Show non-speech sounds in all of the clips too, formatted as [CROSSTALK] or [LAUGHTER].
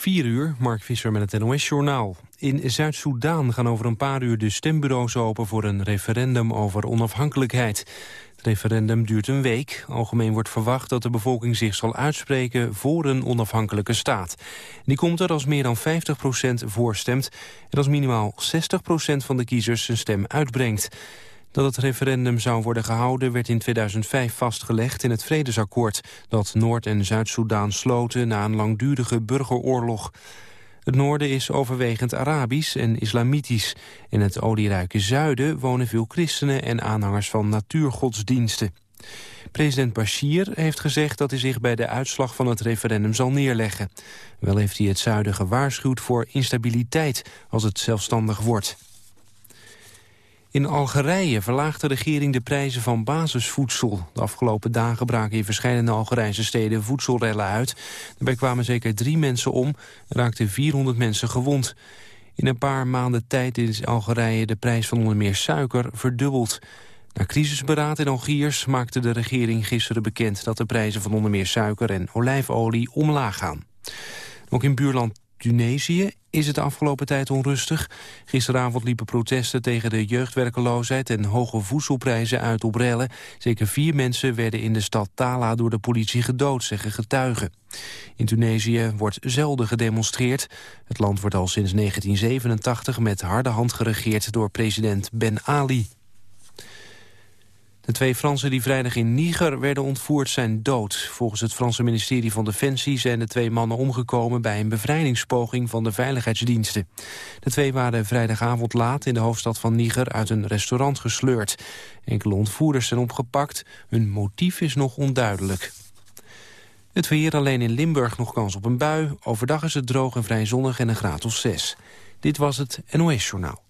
4 uur, Mark Visser met het NOS-journaal. In Zuid-Soedan gaan over een paar uur de stembureaus open... voor een referendum over onafhankelijkheid. Het referendum duurt een week. Algemeen wordt verwacht dat de bevolking zich zal uitspreken... voor een onafhankelijke staat. Die komt er als meer dan 50% voorstemt... en als minimaal 60% van de kiezers zijn stem uitbrengt. Dat het referendum zou worden gehouden werd in 2005 vastgelegd in het vredesakkoord dat Noord- en Zuid-Soedan sloten na een langdurige burgeroorlog. Het noorden is overwegend Arabisch en islamitisch. In het olierijke zuiden wonen veel christenen en aanhangers van natuurgodsdiensten. President Bashir heeft gezegd dat hij zich bij de uitslag van het referendum zal neerleggen. Wel heeft hij het zuiden gewaarschuwd voor instabiliteit als het zelfstandig wordt. In Algerije verlaagt de regering de prijzen van basisvoedsel. De afgelopen dagen braken in verschillende Algerijnse steden voedselrellen uit. Daarbij kwamen zeker drie mensen om en raakten 400 mensen gewond. In een paar maanden tijd is Algerije de prijs van onder meer suiker verdubbeld. Na crisisberaad in Algiers maakte de regering gisteren bekend... dat de prijzen van onder meer suiker en olijfolie omlaag gaan. Ook in buurland Tunesië is het afgelopen tijd onrustig. Gisteravond liepen protesten tegen de jeugdwerkeloosheid en hoge voedselprijzen uit op rellen. Zeker vier mensen werden in de stad Tala door de politie gedood, zeggen getuigen. In Tunesië wordt zelden gedemonstreerd. Het land wordt al sinds 1987 met harde hand geregeerd door president Ben Ali. De twee Fransen die vrijdag in Niger werden ontvoerd zijn dood. Volgens het Franse ministerie van Defensie zijn de twee mannen omgekomen... bij een bevrijdingspoging van de veiligheidsdiensten. De twee waren vrijdagavond laat in de hoofdstad van Niger uit een restaurant gesleurd. Enkele ontvoerders zijn opgepakt. Hun motief is nog onduidelijk. Het weer alleen in Limburg nog kans op een bui. Overdag is het droog en vrij zonnig en een graad of zes. Dit was het NOS Journaal.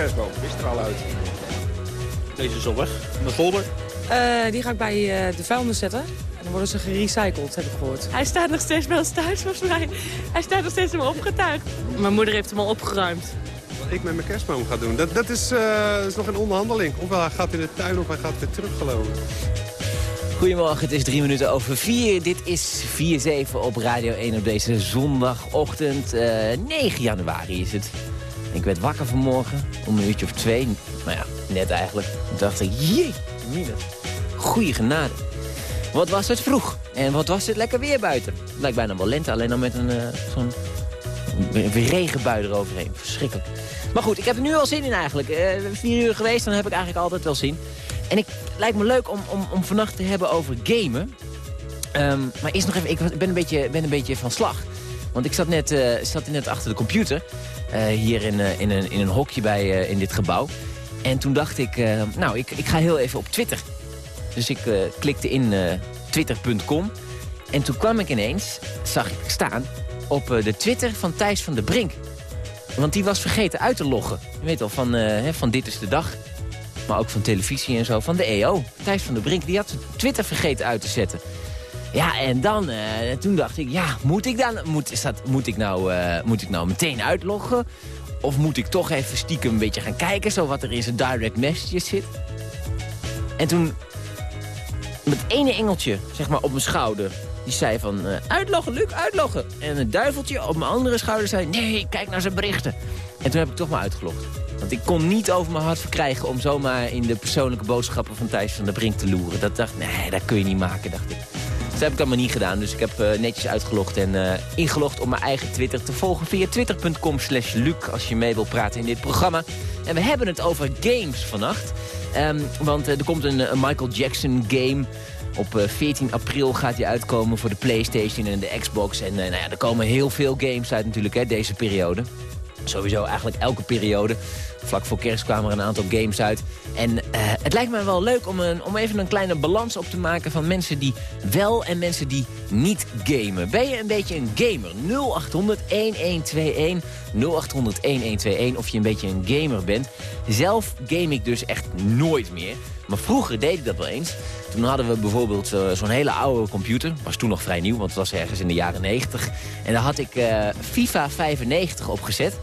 Kerstboom. Is er al uit. Deze is al weg. De folder? Uh, die ga ik bij uh, de vuilnis zetten. En dan worden ze gerecycled, heb ik gehoord. Hij staat nog steeds bij ons thuis, volgens mij. Hij staat nog steeds in me opgetuigd. Mijn moeder heeft hem al opgeruimd. Wat ik met mijn kerstboom ga doen, dat, dat is, uh, is nog een onderhandeling. Ofwel hij gaat in de tuin of hij gaat weer terug, geloof ik. Goedemorgen, het is drie minuten over vier. Dit is 4-7 op Radio 1 op deze zondagochtend. 9 januari is het. Ik werd wakker vanmorgen, om een uurtje of twee. Nou ja, net eigenlijk. Toen dacht ik, jee, mine. Goeie genade. Wat was het vroeg. En wat was het lekker weer buiten. Lijkt bijna wel lente, alleen dan met een uh, zo'n regenbui eroverheen. Verschrikkelijk. Maar goed, ik heb er nu al zin in eigenlijk. Uh, vier uur geweest, dan heb ik eigenlijk altijd wel zin. En ik, het lijkt me leuk om, om, om vannacht te hebben over gamen. Um, maar eerst nog even, ik ben een beetje, ben een beetje van slag. Want ik zat net, uh, zat net achter de computer. Uh, hier in, uh, in, een, in een hokje bij, in dit gebouw. En toen dacht ik, nou, ik, ik ga heel even op Twitter. Dus ik klikte in twitter.com. En toen kwam ik ineens, zag ik staan, op de Twitter van Thijs van der Brink. Want die was vergeten uit te loggen. Je weet wel, van, van Dit is de Dag. Maar ook van televisie en zo. Van de EO. Thijs van der Brink, die had Twitter vergeten uit te zetten. Ja, en dan, uh, toen dacht ik, ja, moet ik dan, moet, is dat, moet, ik nou, uh, moet ik nou meteen uitloggen? Of moet ik toch even stiekem een beetje gaan kijken, zo wat er in zijn direct messages zit? En toen, met ene engeltje, zeg maar, op mijn schouder, die zei van, uh, uitloggen, Luc, uitloggen. En het duiveltje op mijn andere schouder zei, nee, kijk naar zijn berichten. En toen heb ik toch maar uitgelogd. Want ik kon niet over mijn hart verkrijgen om zomaar in de persoonlijke boodschappen van Thijs van der Brink te loeren. Dat dacht, nee, dat kun je niet maken, dacht ik. Dat heb ik allemaal niet gedaan. Dus ik heb uh, netjes uitgelogd en uh, ingelogd om mijn eigen Twitter te volgen via twitter.com slash Luc als je mee wil praten in dit programma. En we hebben het over games vannacht. Um, want uh, er komt een, een, Michael Jackson game Op 14 april gaat hij uitkomen voor de Playstation en de Xbox. En nou ja, er komen heel veel games uit natuurlijk hè, deze periode. Sowieso eigenlijk elke periode. Vlak voor kerst kwamen er een aantal games uit. En uh, het lijkt me wel leuk om, een, om even een kleine balans op te maken... van mensen die wel en mensen die niet gamen. Ben je een beetje een gamer? 0800-1121, 0800-1121 of je een beetje een gamer bent. Zelf game ik dus echt nooit meer. Maar vroeger deed ik dat wel eens. Toen hadden we bijvoorbeeld uh, zo'n hele oude computer. Was toen nog vrij nieuw, want het was ergens in de jaren 90. En daar had ik uh, FIFA 95 op gezet.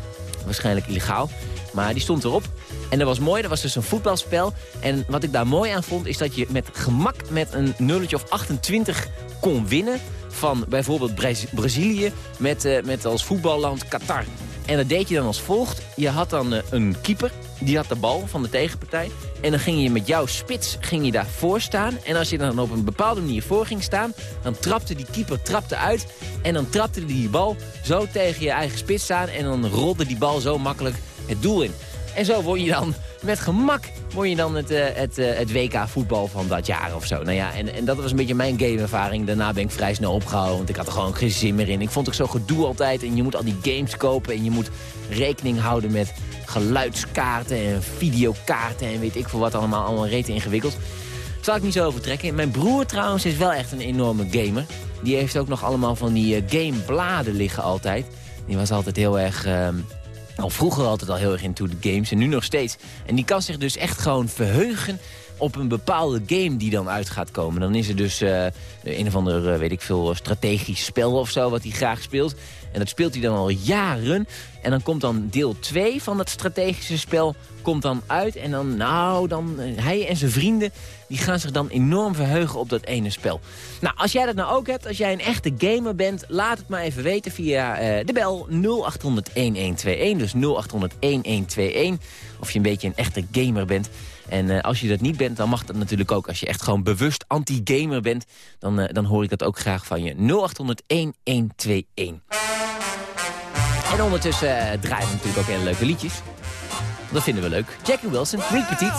Waarschijnlijk illegaal. Maar die stond erop. En dat was mooi, dat was dus een voetbalspel. En wat ik daar mooi aan vond, is dat je met gemak met een nulletje of 28 kon winnen... van bijvoorbeeld Brazilië met, uh, met als voetballand Qatar. En dat deed je dan als volgt. Je had dan een keeper, die had de bal van de tegenpartij. En dan ging je met jouw spits ging je daarvoor staan. En als je dan op een bepaalde manier voor ging staan... dan trapte die keeper trapte uit. En dan trapte die bal zo tegen je eigen spits aan. En dan rolde die bal zo makkelijk het doel in. En zo word je dan met gemak word je dan het, uh, het, uh, het WK voetbal van dat jaar of zo. Nou ja, en, en dat was een beetje mijn gameervaring. Daarna ben ik vrij snel opgehouden, want ik had er gewoon geen zin meer in. Ik vond het zo gedoe altijd en je moet al die games kopen... en je moet rekening houden met geluidskaarten en videokaarten... en weet ik veel wat allemaal, allemaal rete ingewikkeld. Zal ik niet zo overtrekken. Mijn broer trouwens is wel echt een enorme gamer. Die heeft ook nog allemaal van die uh, gamebladen liggen altijd. Die was altijd heel erg... Uh, al vroeger altijd al heel erg into de games en nu nog steeds. En die kan zich dus echt gewoon verheugen op een bepaalde game die dan uit gaat komen. Dan is er dus uh, een of ander, uh, weet ik veel, strategisch spel of zo... wat hij graag speelt. En dat speelt hij dan al jaren. En dan komt dan deel 2 van dat strategische spel komt dan uit. En dan, nou, dan, uh, hij en zijn vrienden... die gaan zich dan enorm verheugen op dat ene spel. Nou, als jij dat nou ook hebt, als jij een echte gamer bent... laat het maar even weten via uh, de bel 0800-1121. Dus 0800-1121. Of je een beetje een echte gamer bent... En uh, als je dat niet bent, dan mag dat natuurlijk ook. Als je echt gewoon bewust anti-gamer bent, dan, dan hoor ik dat ook graag van je. 0800-1121. En ondertussen draaien we natuurlijk ook hele leuke liedjes. Dat vinden we leuk. Jackie Wilson, Petit.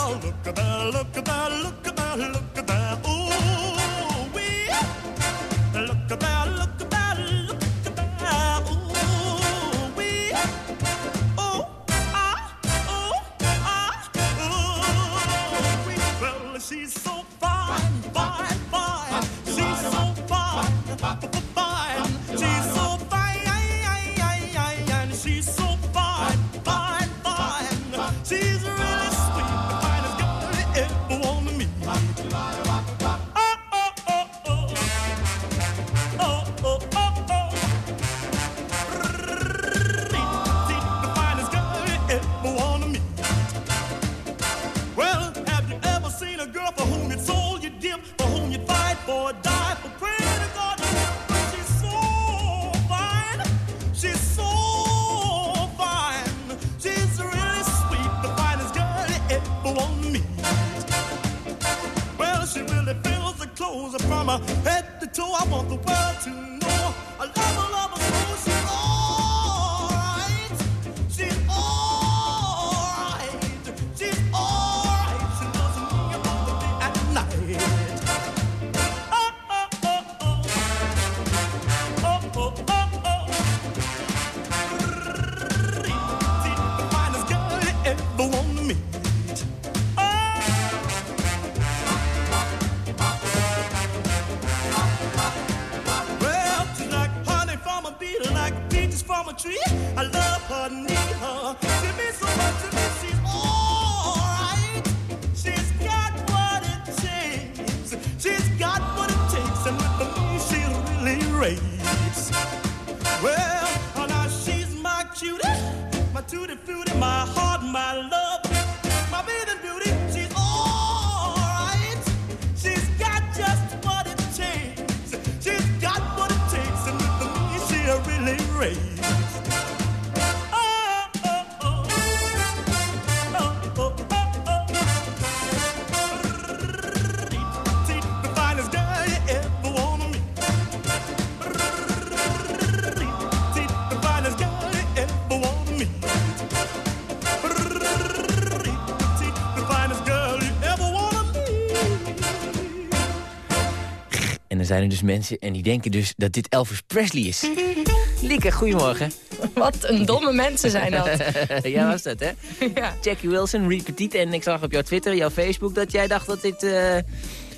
Zijn er dus mensen en die denken dus dat dit Elvis Presley is. [LAUGHS] Lieke, goedemorgen. Wat een domme mensen zijn dat. [LAUGHS] ja, was dat, hè? [LAUGHS] ja. Jackie Wilson, Reed Petit. En ik zag op jouw Twitter, jouw Facebook, dat jij dacht dat dit, eh,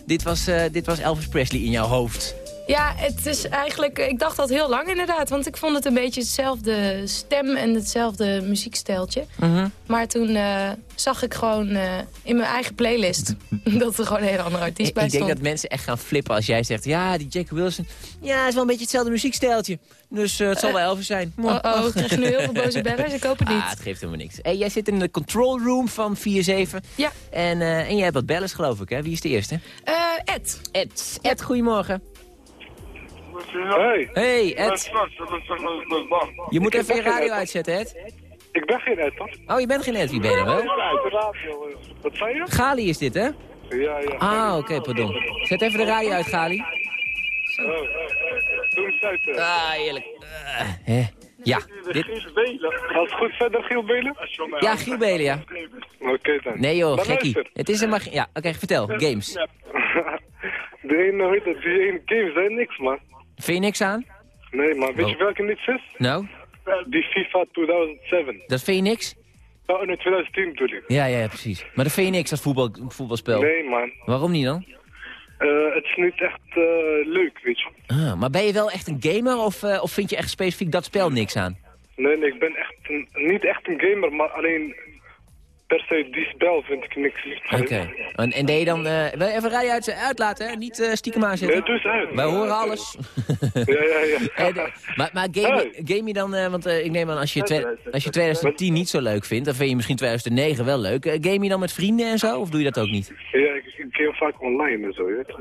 dit, was, eh, dit was Elvis Presley in jouw hoofd. Ja, het is eigenlijk... Ik dacht dat heel lang inderdaad. Want ik vond het een beetje hetzelfde stem en hetzelfde muziekstijltje. Maar toen eh, zag ik gewoon eh, in mijn eigen playlist... [LAUGHS] dat er gewoon een hele andere artiest Ik, bij ik denk stond. dat mensen echt gaan flippen als jij zegt... ja, die Jackie Wilson, ja, is wel een beetje hetzelfde muziekstijltje. Dus eh, het zal wel Elvis zijn. Oh, oh, ik krijg nu heel veel boze [LAUGHS] bellers. Ik hoop het niet. Ah, het geeft helemaal niks. Hey, jij zit in de control room van 4-7. Ja. En, en jij hebt wat bellers, geloof ik, hè? Wie is de eerste? Ed. Ed. Ed, goedemorgen. Hey. Hey, Ed. Je moet even je radio uitzetten, Ed. Ik ben geen Ed, hoor. Oh, je bent geen Ed. Wie ben je wel? Wat zei je? Gali is dit, hè? Ja, ja. Ah, oké, pardon. Zet even de radio uit, Gali. Oh, Doe eens uit. Ah, heerlijk. Hè? Ja, dit... Gaat het goed verder, Giel Belen? Ja, Giel Belen, ja. Oké dan. Nee joh, gekkie. Het is helemaal... ge- Ja, oké, vertel. Games. [LAUGHS] De ene, dat, die ene games zijn niks, man. Vind je niks aan? Nee, man. Weet je Oh. welke niks is? Nou, Die FIFA 2007. dat vind je niks? Oh, nee, 2010 bedoel ik. Ja, ja, precies. Maar dat vind je niks als voetbal, voetbalspel? Nee, man. Waarom niet dan? Eh, het is niet echt eh, leuk, weet je. Ah, maar ben je wel echt een gamer of, eh, of vind je echt specifiek dat spel niks aan? Nee, nee, ik ben echt een, niet echt een gamer, maar alleen per se die spel vind ik niks. Oké. En, en deed je dan... eh, je even radio uit, uitlaten, hè? Niet eh, stiekem aanzetten? Nee, uit. Wij horen alles. Ja, ja, ja. [LAUGHS] En, eh, maar maar game, je- game je dan... eh, want eh, ik neem aan, als je, als je 2010 niet zo leuk vindt... dan vind je misschien 2009 wel leuk. Eh, game je dan met vrienden en zo? Of doe je dat ook niet? Ja, ik, game vaak online en zo, weet.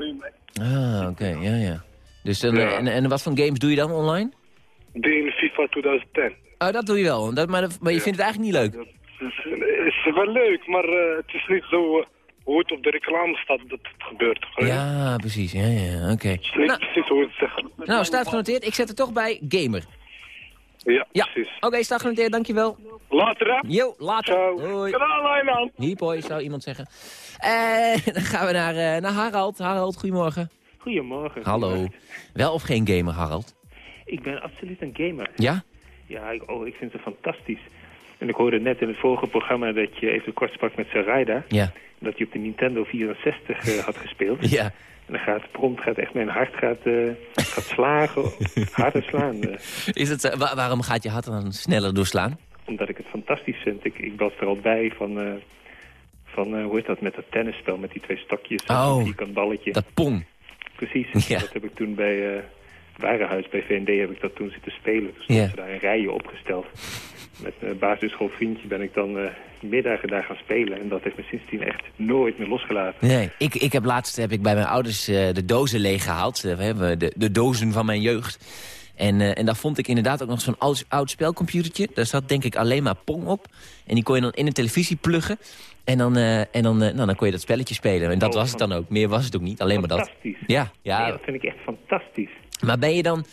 Ah, oké. Ja, ja. Dus dan, Ja. eh, en, en wat voor games doe je dan online? Die in FIFA 2010. Oh, dat doe je wel. Dat, maar, maar je vindt het eigenlijk niet leuk? Het is wel leuk, maar eh, het is niet zo eh, hoe het op de reclame staat dat het gebeurt. Ja, precies. Ja, ja, oké. Het is niet precies hoe het zegt. Nou, staat genoteerd. Ik zet er toch bij gamer. Ja, Ja, precies. oké, staat genoteerd. Dankjewel. Later, hè? Jo, later. Ciao. Hoi. Hiepoi, zou iemand zeggen. Eh, [LAUGHS] dan gaan we naar, eh, naar Harald. Harald, goedemorgen. Goedemorgen. Hallo. Wel of geen gamer, Harald? Ik ben absoluut een gamer. Ja? Ja, ik, oh, ik vind ze fantastisch. En ik hoorde net in het vorige programma dat je even kort sprak met Sarayda. Ja. Dat hij op de Nintendo 64 eh, had gespeeld. Ja. En dan gaat prompt, gaat echt mijn hart gaat, eh, gaat slagen, [LAUGHS] harder slaan. eh, Is het, wa- waarom gaat je hart dan sneller doorslaan? omdat ik het fantastisch vind. Ik, ik was er al bij van, van hoe heet dat, met dat tennisspel met die twee stokjes. en Oh, een vierkant balletje. Dat pong. Precies. [LAUGHS] Ja. Dat heb ik toen bij Warenhuis, bij VND, heb ik dat toen zitten spelen. Dus Ja. stonden ze daar in rijen opgesteld. Met mijn basisschoolvriendje ben ik dan eh middagen daar gaan spelen. En dat heeft me sindsdien echt nooit meer losgelaten. Nee, ik, ik heb laatst heb ik bij mijn ouders eh, de dozen leeggehaald. Eh, we hebben de, de dozen van mijn jeugd. En, eh, en daar vond ik inderdaad ook nog zo'n oud, oud spelcomputertje. Daar zat denk ik alleen maar Pong op. En die kon je dan in een televisie pluggen. En dan, eh, en dan, eh, nou, dan kon je dat spelletje spelen. En dat Oh, was het dan ook. Meer was het ook niet. Alleen maar dat. Fantastisch. Ja, Ja, ja. dat vind ik echt fantastisch. Maar ben je dan...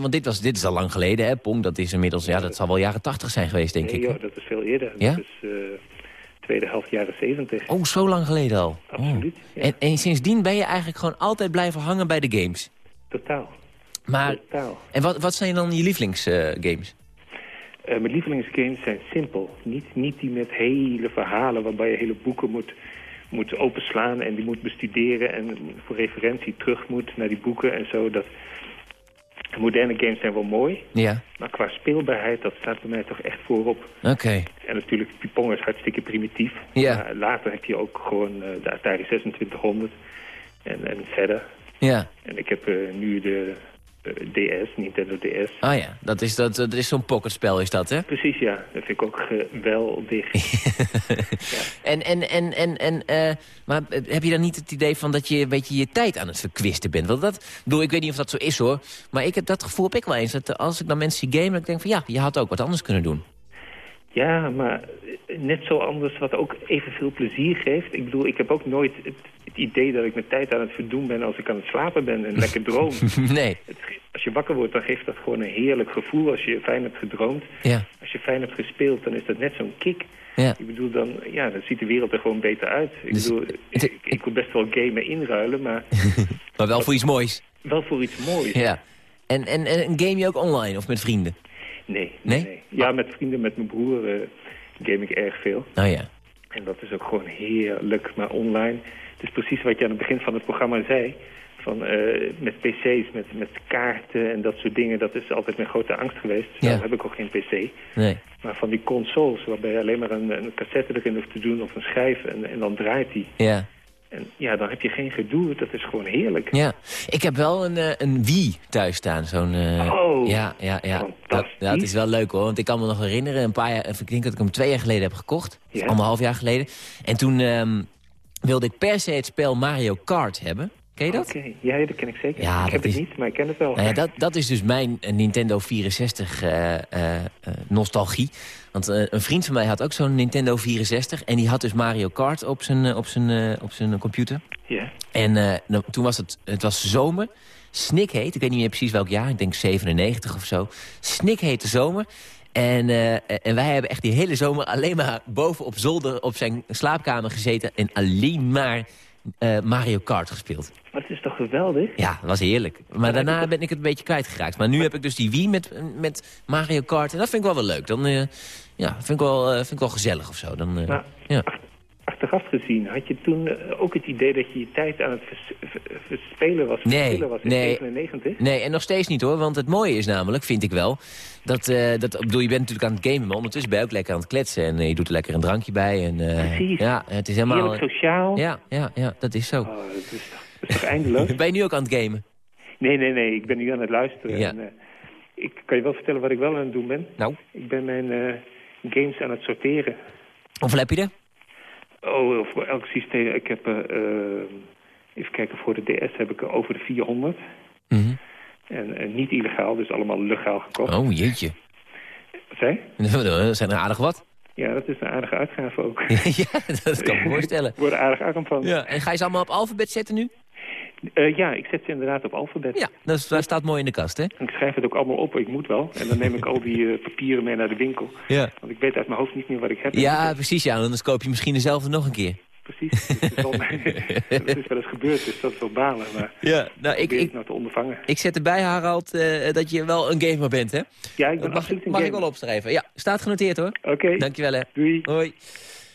want dit, was, dit is al lang geleden, hè, Pong. Dat is inmiddels... Ja, dat zal wel jaren tachtig zijn geweest, denk nee, ik. joh, dat is veel eerder. Ja? Dat is tweede helft jaren zeventig. Oh, zo lang geleden al. Absoluut, Oh. En, en sindsdien ben je eigenlijk gewoon altijd blijven hangen bij de games. Totaal. Maar, en wat, wat zijn dan je lievelingsgames? Eh, mijn lievelingsgames zijn simpel. Niet, niet die met hele verhalen waarbij je hele boeken moet, moet openslaan en die moet bestuderen en voor referentie terug moet naar die boeken en zo. Dat, moderne games zijn wel mooi, ja, maar qua speelbaarheid, dat staat bij mij toch echt voorop. oké. En natuurlijk, Pong is hartstikke primitief. Ja. Maar later heb je ook gewoon eh, de Atari 2600 en, en verder. Ja. En ik heb eh, nu de DS, Nintendo DS. Ah ja, dat is, dat, dat is zo'n pocketspel is dat, hè? Precies, ja. Dat vind ik ook geweldig. [LAUGHS] En, en, en, en, en eh, maar heb je dan niet het idee van dat je een beetje je tijd aan het verkwisten bent? Want dat, ik bedoel, ik weet niet of dat zo is hoor, maar ik heb dat gevoel heb ik wel eens. Dat als ik dan mensen zie gamen, ik denk van ja, je had ook wat anders kunnen doen. Ja, maar net zo anders wat ook evenveel plezier geeft. Ik bedoel, ik heb ook nooit het, het idee dat ik mijn tijd aan het verdoen ben als ik aan het slapen ben en lekker droom. [LAUGHS] nee. Het als je wakker wordt, dan geeft dat gewoon een heerlijk gevoel als je fijn hebt gedroomd. Ja. Als je fijn hebt gespeeld, dan is dat net zo'n kick. Ja. Ik bedoel, dan, ja, dan ziet de wereld er gewoon beter uit. Ik Dus bedoel, ik, ik wil best wel gamen inruilen, maar [LAUGHS] Maar wel voor iets moois. wel voor iets moois. Ja. En, en, en game je ook online of met vrienden? Nee, Nee? nee. Ja, met vrienden, met mijn broer eh, game ik erg veel. Oh ja. En dat is ook gewoon heerlijk, maar online. Het is precies wat je aan het begin van het programma zei. Van, eh, met pc's, met, met kaarten en dat soort dingen. Dat is altijd mijn grote angst geweest. Ja. heb ik ook geen pc. Nee. Maar van die consoles, waarbij je alleen maar een, een cassette erin hoeft te doen of een schijf en, en dan draait die. Ja. En ja, dan heb je geen gedoe. Dat is gewoon heerlijk. Ja, ik heb wel een, eh, een Wii thuis staan. Zo'n, eh, Oh, ja, ja, ja. Dat, het is wel leuk hoor, want ik kan me nog herinneren, een paar jaar, ik denk dat ik hem twee jaar geleden heb gekocht. Ja. Anderhalf jaar geleden. En toen ehm, wilde ik per se het spel Mario Kart hebben. Ken je dat? Oké, ja, dat ken ik zeker. Ja, ik heb is- het niet, maar ik ken het wel. Nou ja, dat, dat is dus mijn eh, Nintendo 64 eh, eh, nostalgie. Want een vriend van mij had ook zo'n Nintendo 64. En die had dus Mario Kart op zijn, op zijn, op zijn computer. Ja. En nou, toen was het, het was zomer. Snikheet, ik weet niet meer precies welk jaar. Ik denk 97 of zo. Snikhete zomer. En, eh, en wij hebben echt die hele zomer alleen maar boven op zolder op zijn slaapkamer gezeten. En alleen maar eh, Mario Kart gespeeld. Het is toch geweldig? Ja, dat was heerlijk. Maar daarna ben ik het een beetje kwijtgeraakt. Maar nu heb ik dus die Wii met, met Mario Kart. En dat vind ik wel wel leuk. Dan eh, ja, vind ik wel, eh, vind ik wel gezellig of zo. Dan, ja. Achteraf gezien, had je toen eh, ook het idee dat je je tijd aan het vers- ver- verspelen was, Nee, was in nee. 97? Nee, en nog steeds niet hoor. Want het mooie is namelijk, vind ik wel... Dat, eh, dat, bedoel, je bent natuurlijk aan het gamen, maar ondertussen ben je ook lekker aan het kletsen. En eh, je doet er lekker een drankje bij. En, Precies. Ja, het is helemaal... Heerlijk sociaal. Ja, ja, ja, dat is zo. Oh, dat, is toch, dat is toch eindeloos? [LAUGHS] Ben je nu ook aan het gamen? Nee, nee, nee, ik ben nu aan het luisteren. Ja. En, ik kan je wel vertellen wat ik wel aan het doen ben. Nou? Ik ben mijn games aan het sorteren. Hoeveel heb je er? Oh, voor elk systeem. Ik heb, eh, eh, even kijken, voor de DS heb ik er over de 400. Mhm. En niet illegaal, dus allemaal legaal gekocht. Oh, jeetje. Wat zei? [LAUGHS] Dat zijn er aardig wat. Ja, dat is een aardige uitgave ook. [LAUGHS] ja, dat kan ik me voorstellen. Ik word er aardig arm van. Ja, en ga je ze allemaal op alfabet zetten nu? Eh, ja, ik zet ze inderdaad op alfabet. Ja, dat, is- dat staat mooi in de kast, hè? Ik schrijf het ook allemaal op, ik moet wel. En dan neem ik al die eh, papieren mee naar de winkel. Ja. Want ik weet uit mijn hoofd niet meer wat ik heb. Ja, precies, ja. Anders koop je misschien dezelfde nog een keer. Precies. Dus het is wel- [LAUGHS] dat is wel eens gebeurd, dus dat is wel balen. Maar Ja, nou, ik, ik, nou te ondervangen. ik zet erbij, Harald, eh, dat je wel een gamer bent, hè? Ja, ik ben Dat mag, een mag ik gamer. wel opschrijven. Ja, staat genoteerd, hoor. Oké. Dankjewel, hè. Doei. Hoi.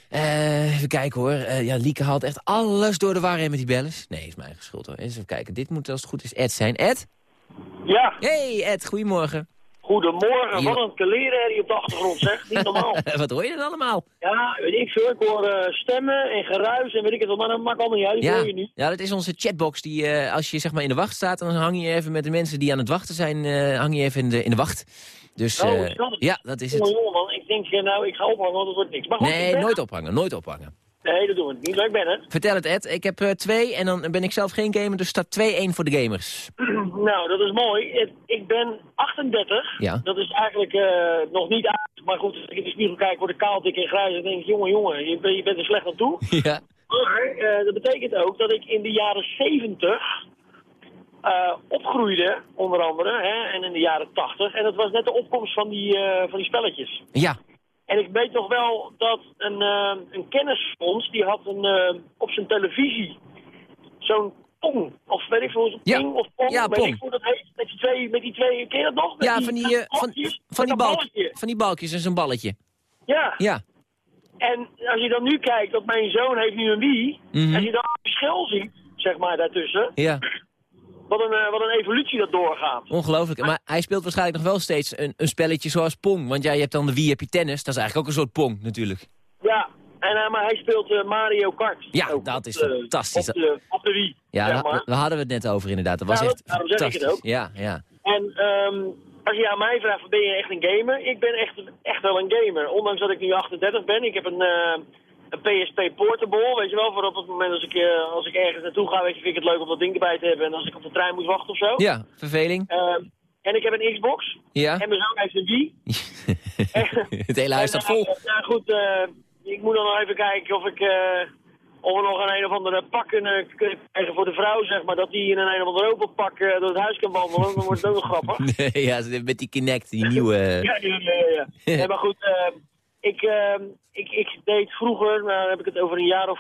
Eh, even kijken, hoor. Eh, ja, Lieke haalt echt alles door de war heen met die bellers. Nee, is mijn eigen schuld, hoor. Eens even kijken. Dit moet, als het goed is, Ed zijn. Ed? Ja, Hey, Ed. Goedemorgen. goedemorgen. Wat een hier op de achtergrond, zeg. Niet normaal. [LAUGHS] Wat hoor je dan allemaal? Ja, weet ik veel. Ik hoor eh, stemmen en geruis en weet ik het wel. Maar dat maakt allemaal niet uit. Ja, hoor je niet. ja, dat is onze chatbox. Die, als je zeg maar in de wacht staat, dan hang je even met de mensen die aan het wachten zijn, hang je even in de, in de wacht. Dus Oh, dat ja, dat is Jongen, het. jongen. Ik denk, nou, ik ga ophangen, want het wordt niks. Maar goed, ik Nee, ben nooit er. ophangen, nooit ophangen. Nee, dat doen we niet. Maar ik ben het. Vertel het Ed, ik heb eh, twee en dan ben ik zelf geen gamer, dus staat 2-1 voor de gamers. [CLEARS THROAT] nou, dat is mooi. Het- Ik ben 38. Ja. Dat is eigenlijk eh, nog niet uit. Maar goed, als ik in de spiegel kijk, word ik kaal, dik en grijs. En denk ik, jongen, jongen, je, bent- je bent er slecht aan toe. [LAUGHS] ja. Maar eh, dat betekent ook dat ik in de jaren 70 eh, opgroeide, onder andere, hè, en in de jaren 80. En dat was net de opkomst van die, eh, van die spelletjes. Ja, En ik weet nog wel dat een, eh, een kennis van ons, die had een, op zijn televisie zo'n pong. Of weet ik veel, zo'n Ja. ping of pong. Ja, weet pong. ik hoe dat heet. Met die twee, met die twee, ken je dat nog? Met ja van, die, eh, van, balkjes, van, die balk, van die balkjes en zo'n balletje. Ja. Ja, En als je dan nu kijkt, dat mijn zoon heeft nu een Wii. Mhm. Als je dan het verschil ziet, zeg maar, daartussen. ja, Wat een, eh, wat een evolutie dat doorgaat. ongelooflijk. Maar hij speelt waarschijnlijk nog wel steeds een, een spelletje zoals Pong. Want ja, je hebt dan de Wii, heb je tennis. Dat is eigenlijk ook een soort Pong natuurlijk. Ja, en, eh, maar hij speelt eh, Mario Kart. Ja, Ook dat is de- fantastisch. Op de, op de Wii, Ja, zeg daar, maar. daar hadden we het net over inderdaad. Dat was Ja, echt daarom zeg ik het ook. Ja, ja. En ehm, als je aan mij vraagt, ben je echt een gamer? Ik ben echt, echt wel een gamer. Ondanks dat ik nu 38 ben. Ik heb een, een PSP Portable, weet je wel. Voor op het moment als ik, eh, als ik ergens naartoe ga, weet je, vind ik het leuk om dat ding erbij te hebben. En als ik op de trein moet wachten of zo. Ja, verveling. Ehm, en ik heb een Xbox. Ja. En mijn zoon heeft een Wii. [LAUGHS] Het hele huis staat vol. [LAUGHS] ja, goed, eh, ik moet dan nog even kijken of ik... eh, of we nog een een of andere pak kunnen krijgen voor de vrouw, zeg maar. Dat die in een een of ander robotpak eh, door het huis kan wandelen. Dan wordt het ook nog grappig. [LAUGHS] Nee, ja, met die Kinect, die nieuwe... Ja, ja, ja. ja. Nee, maar goed, eh, ik, eh, ik, ik deed vroeger, nou dan heb ik het over een jaar of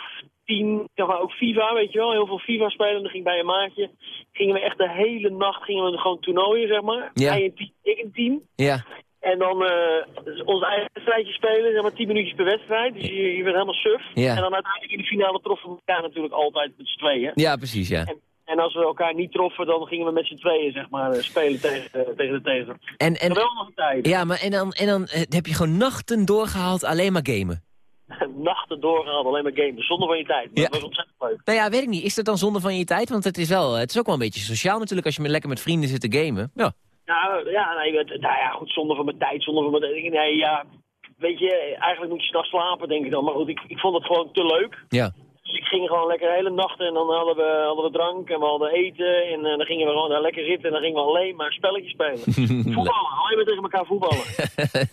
tien, ja, maar ook FIFA, weet je wel. Heel veel FIFA spelen. Dan ging bij een maatje. Gingen we echt de hele nacht gingen we gewoon toernooien, zeg maar. Ja. Hij een team, ik een team. Ja. En dan eh, ons eigen wedstrijdje spelen, zeg maar 10 minuutjes per wedstrijd. Dus je, je bent helemaal suf. Ja. En dan uiteindelijk in de finale troffen we elkaar natuurlijk altijd met z'n tweeën. Ja, precies, ja. En als we elkaar niet troffen, dan gingen we met z'n tweeën zeg maar, eh, spelen tegen, eh, tegen de tegen. En, en, Geweldige tijd. ja, maar en dan, en dan eh, heb je gewoon nachten doorgehaald alleen maar gamen. [LAUGHS] Nachten doorgehaald, alleen maar gamen. Zonder van je tijd. Maar Ja. Dat was ontzettend leuk. Nou ja, weet ik niet. Is dat dan zonde van je tijd? Want het is, wel, het is ook wel een beetje sociaal natuurlijk als je met, lekker met vrienden zit te gamen. Ja. Nou ja, nee, nou ja, goed, zonder van mijn tijd, zonder van mijn... Nee, ja, weet je, eigenlijk moet je s'nachts slapen, denk ik dan. Maar goed, ik, ik vond het gewoon te leuk. Ja. Dus ik ging gewoon lekker de hele nacht en dan hadden we, hadden we drank en we hadden eten. En eh, dan gingen we gewoon daar lekker zitten en dan gingen we alleen maar spelletjes spelen. [LAUGHS] voetballen, alleen maar tegen elkaar voetballen. [LAUGHS]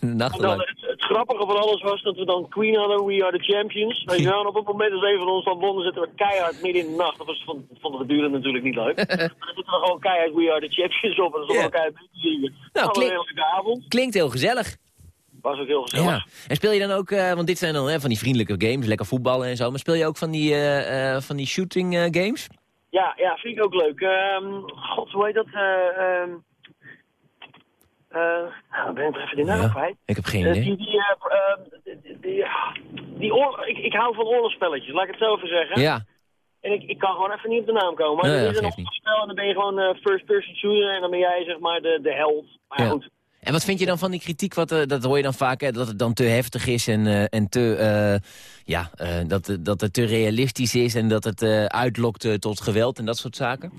En dan, het, het grappige van alles was dat we dan Queen hadden, We Are The Champions. Weet je wel, en op het moment dat een van ons dan won, zitten we keihard midden in de nacht. Dat was, vond, vonden we buren natuurlijk niet leuk. [LAUGHS] maar dan zitten we gewoon keihard We Are The Champions op en dan stonden we elkaar te zingen. Nou, klink- avond. Klinkt heel gezellig. Was ook heel gezellig. Ja. En speel je dan ook, eh, want dit zijn dan hè, van die vriendelijke games, lekker voetballen en zo. Maar speel je ook van die, eh, eh, van die shooting games? Ja, ja, vind ik ook leuk. Ehm, God, hoe heet dat? Nou, ben ik er even de naam kwijt. Ik heb geen idee. die, die, die, die, ik, ik hou van oorlogsspelletjes, laat ik het zo even zeggen. Ja. En ik, ik kan gewoon even niet op de naam komen. Maar Nee, dat is een oorlogsspel en dan ben je gewoon eh, first-person shooter en dan ben jij zeg maar de, de held. Maar Ja. goed, En wat vind je dan van die kritiek? Wat, eh, dat hoor je dan vaak, hè, dat het dan te heftig is en, eh, en te, eh, ja, dat, dat het te realistisch is en dat het uitlokt tot geweld en dat soort zaken?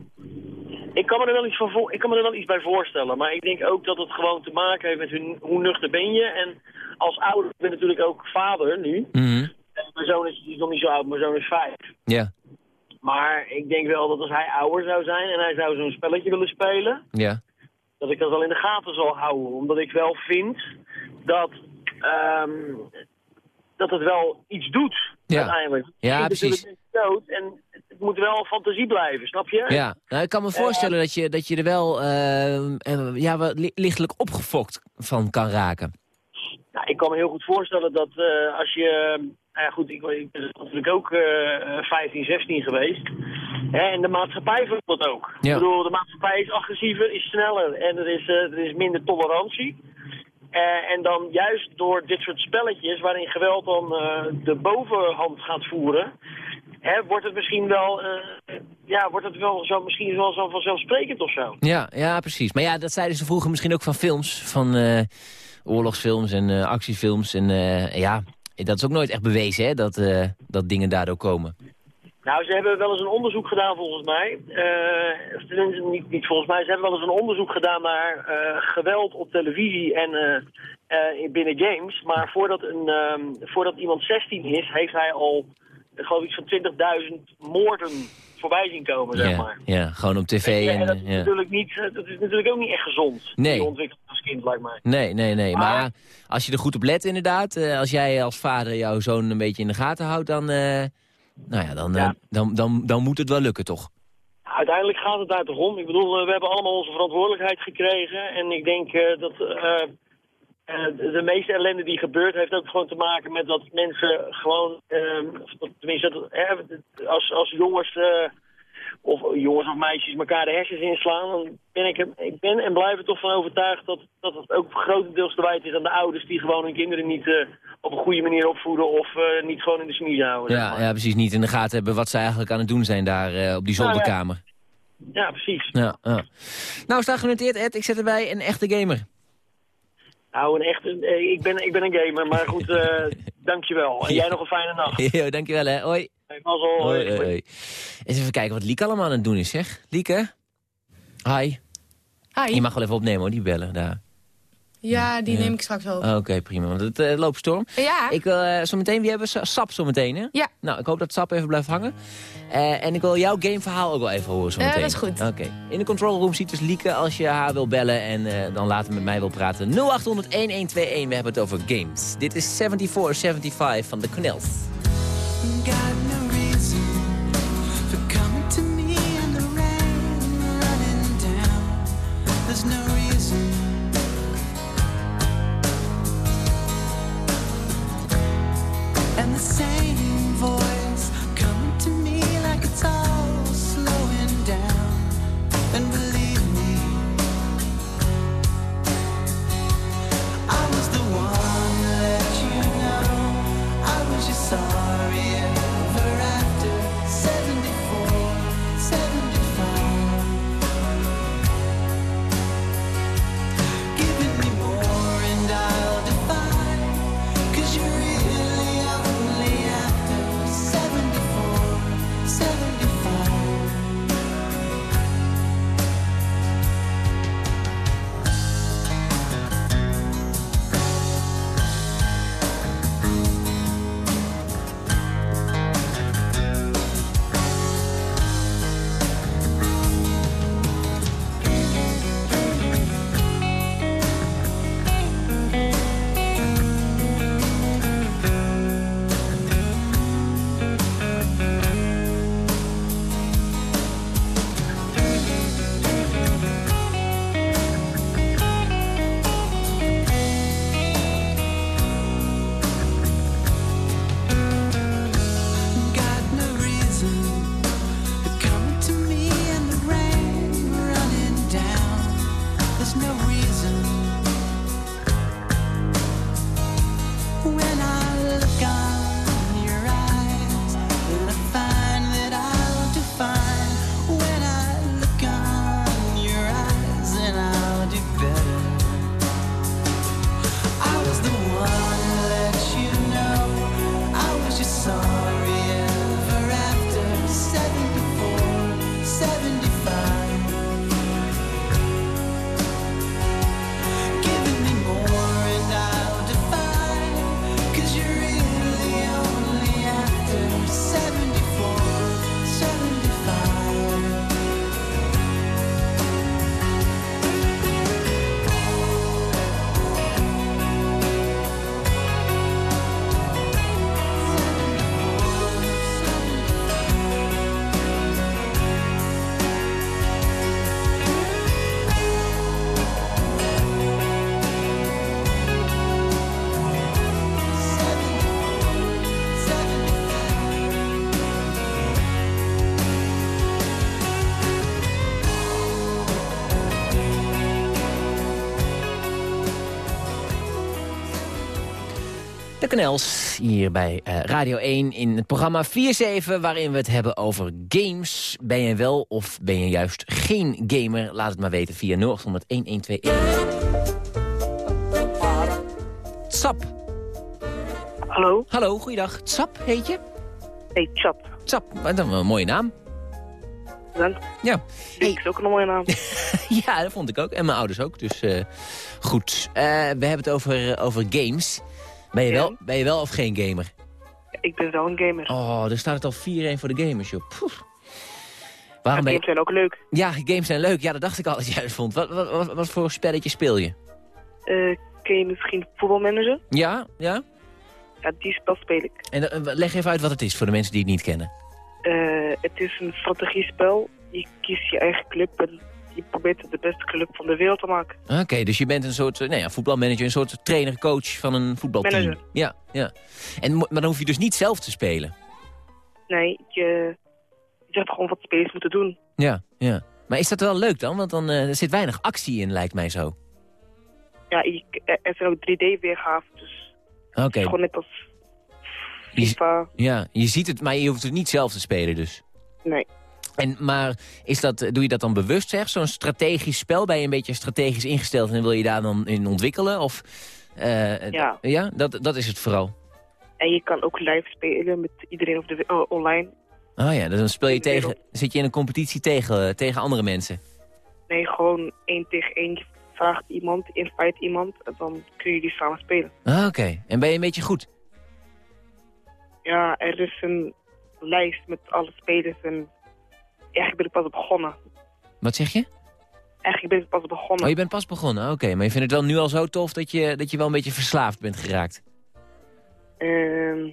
ik kan, me er wel iets van ik kan me er wel iets bij voorstellen. Maar ik denk ook dat het gewoon te maken heeft met hun, hoe nuchter ben je. En als ouder, ik ben natuurlijk ook vader nu. Mhm. En Mijn zoon is, is nog niet zo oud, mijn zoon is vijf. Ja, Maar ik denk wel dat als hij ouder zou zijn en hij zou zo'n spelletje willen spelen, ja. Dat ik dat wel in de gaten zal houden. Omdat ik wel vind dat, ehm, dat het wel iets doet Ja. uiteindelijk. Ja, precies. dood en het moet wel fantasie blijven, snap je? Ja, nou, ik kan me voorstellen dat, je, dat je er wel eh, eh, ja, li- lichtelijk opgefokt van kan raken. Nou, ik kan me heel goed voorstellen dat eh, als je... nou ja, goed, ik, ik ben natuurlijk ook eh 15, 16 geweest. Hè, en de maatschappij verandert ook. Ja. Ik bedoel, de maatschappij is agressiever, is sneller en er is, eh, er is minder tolerantie. Eh, en dan juist door dit soort spelletjes waarin geweld dan eh, de bovenhand gaat voeren... Hè, wordt het misschien wel, eh, ja, wordt het wel zo, misschien wel zo vanzelfsprekend of zo. Ja, ja, precies. Maar ja, dat zeiden ze vroeger misschien ook van films. Van eh, oorlogsfilms en eh, actiefilms. En eh, ja, dat is ook nooit echt bewezen, hè, dat, eh, dat dingen daardoor komen. Nou, ze hebben wel eens een onderzoek gedaan volgens mij. Eh, niet, niet volgens mij. Ze hebben wel eens een onderzoek gedaan naar eh, geweld op televisie en eh, binnen games. Maar voordat, een, ehm, voordat iemand 16 is, heeft hij al, geloof iets van 20.000 moorden voorbij zien komen, zeg Ja, maar. ja, gewoon op tv. Ja, en En, dat, is ja. natuurlijk niet, eh, dat is natuurlijk ook niet echt gezond. Nee. Die ontwikkeling als kind, lijkt mij. Nee, nee, nee. Maar, Maar- als je er goed op let inderdaad. eh, als jij als vader jouw zoon een beetje in de gaten houdt, dan, eh, nou ja, dan, dan, dan, dan moet het wel lukken, toch? Uiteindelijk gaat het daar toch om. Ik bedoel, we hebben allemaal onze verantwoordelijkheid gekregen. En ik denk dat de meeste ellende die gebeurt heeft ook gewoon te maken met dat mensen gewoon, eh, dat- tenminste, als, als jongens, eh, of jongens of meisjes elkaar de hersens inslaan, dan ben ik, ik ben en blijf er toch van overtuigd dat, dat het ook grotendeels te wijten is aan de ouders die gewoon hun kinderen niet eh, op een goede manier opvoeden of eh, niet gewoon in de smiezen houden. zeg Ja, maar. ja, precies. Niet in de gaten hebben wat ze eigenlijk aan het doen zijn daar op die Nou ja. zolderkamer. ja, precies. Ja, ja. Nou, staat genoteerd, Ed. Ik zet erbij een echte gamer. Nou, een echte, eh, ik, ben, ik ben een gamer, maar goed, eh dankjewel. En jij nog een fijne nacht. [LAUGHS] Jo, dankjewel, hè. Hoi. Hey, mazzel, hoi, hoi. Eens even kijken wat Lieke allemaal aan het doen is, zeg. Lieke? Hi. Hi. Je mag wel even opnemen, hoor, die bellen daar. Ja, die Ja. neem ik straks wel op. Oh, Oké, prima, want het eh, loopt storm. Ja. Ik wil eh, zo meteen, wie hebben we? Sap zo meteen, hè? Ja. Nou, ik hoop dat Sap even blijft hangen. Eh, en ik wil jouw gameverhaal ook wel even horen zo Ja, meteen. dat is goed. Oké. In de control room ziet dus Lieke als je haar wil bellen en eh, dan later met mij wil praten. 0800-1121, we hebben het over games. Dit is 7475 van de Knels. Hier bij eh, Radio 1 in het programma 4-7... waarin we het hebben over games. Ben je wel of ben je juist geen gamer? Laat het maar weten via 0800-1121. Tsap. Hallo? Hallo, goeiedag. Tsap heet je? Hey, Chap. Tsap, wat een, een mooie naam. Ja. Ik is ook een mooie naam. [LAUGHS] ja, dat vond ik ook. En mijn ouders ook, dus eh, goed. Eh, we hebben het over, over games. Ben je, wel, ben je wel of geen gamer? Ik ben wel een gamer. Oh, er staat het al 4-1 voor de gamers, joh. Poef. Waarom je... games zijn ook leuk. Ja, games zijn leuk. Ja, dat dacht ik al dat jij dat vond. Wat, wat, wat, wat voor spelletje speel je? Eh, ken je misschien voetbalmanager? Ja, ja. Ja, die spel speel ik. En eh, leg even uit wat het is voor de mensen die het niet kennen. Eh, het is een strategiespel. Je kiest je eigen club en je probeert de beste club van de wereld te maken. Oké, dus je bent een soort eh, nou ja, voetbalmanager, een soort trainer-coach van een voetbalteam. Manager. Ja, ja. En, maar dan hoef je dus niet zelf te spelen. Nee, je, je zegt gewoon wat spelers moeten doen. Ja, ja. Maar is dat wel leuk dan? Want dan eh, er zit weinig actie in, lijkt mij zo. Ja, er- zijn ook 3D-weergaven, dus Oké. het gewoon net als Je, FIFA. ja, je ziet het, maar je hoeft het niet zelf te spelen dus. Nee. En, maar is dat, doe je dat dan bewust, zeg? Zo'n strategisch spel? Ben je een beetje strategisch ingesteld en wil je daar dan in ontwikkelen? Of, eh, Ja. Ja, dat, dat is het vooral. En je kan ook live spelen met iedereen op de, online. Oh ja, dan speel je tegen, zit je in een competitie tegen, tegen andere mensen. Nee, gewoon één tegen één. Vraagt iemand, invite iemand en dan kun je die samen spelen. Ah, Oké, en ben je een beetje goed? Ja, er is een lijst met alle spelers en eigenlijk ben ik pas begonnen. Wat zeg je? Eigenlijk ben ik pas begonnen. Oh, je bent pas begonnen, oké. Maar je vindt het wel nu al zo tof dat je, dat je wel een beetje verslaafd bent geraakt? Ehm,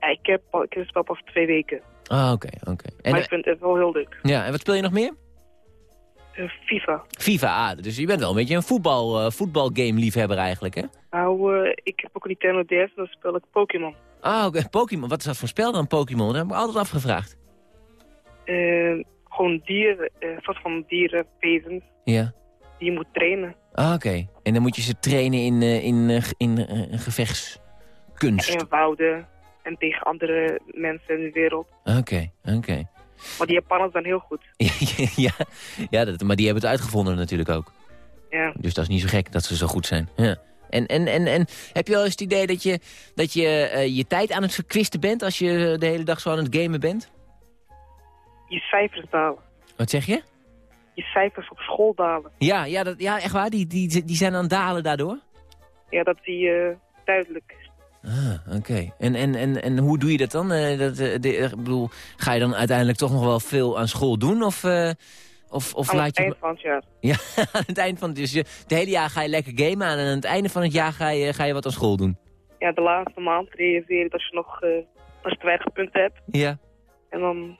ik heb ik heb het spel pas twee weken. Ah, oké, oké. En, maar ik vind het wel heel leuk. Ja, en wat speel je nog meer? Eh, FIFA. FIFA, ah, dus je bent wel een beetje een voetbal, eh, voetbalgame-liefhebber eigenlijk, hè? Nou, eh, ik heb ook een Nintendo DS en dan speel ik Pokémon. Ah, oké, Pokémon. Wat is dat voor spel dan, Pokémon? Dat heb ik me altijd afgevraagd. Ehm, gewoon dieren, eh soort van dieren, wezens, Ja. die je moet trainen. Ah, oké. En dan moet je ze trainen in, eh, in, eh, in eh, gevechtskunst. In wouden en tegen andere mensen in de wereld. Oké, oké. Maar die Japanners zijn heel goed. [LAUGHS] ja, ja dat, maar die hebben het uitgevonden natuurlijk ook. Ja. Dus dat is niet zo gek dat ze zo goed zijn. Ja. En, en, en, en heb je wel eens het idee dat je dat je, eh, je tijd aan het verkwisten bent... als je de hele dag zo aan het gamen bent? Je cijfers dalen. Wat zeg je? Je cijfers op school dalen. Ja, ja, dat, ja echt waar? Die, die, die zijn aan het dalen daardoor? Ja, dat zie je duidelijk. Ah, oké. En, en, en, en hoe doe je dat dan? Eh, dat, eh, de, ik bedoel, ga je dan uiteindelijk toch nog wel veel aan school doen? Of, eh, of, of aan laat het je... eind van het jaar. [LAUGHS] Ja, aan het eind van het dus je, het hele jaar ga je lekker gamen en aan het einde van het jaar ga je, ga je wat aan school doen. Ja, de laatste maand je dat je nog eh, als je punten hebt. Ja. En dan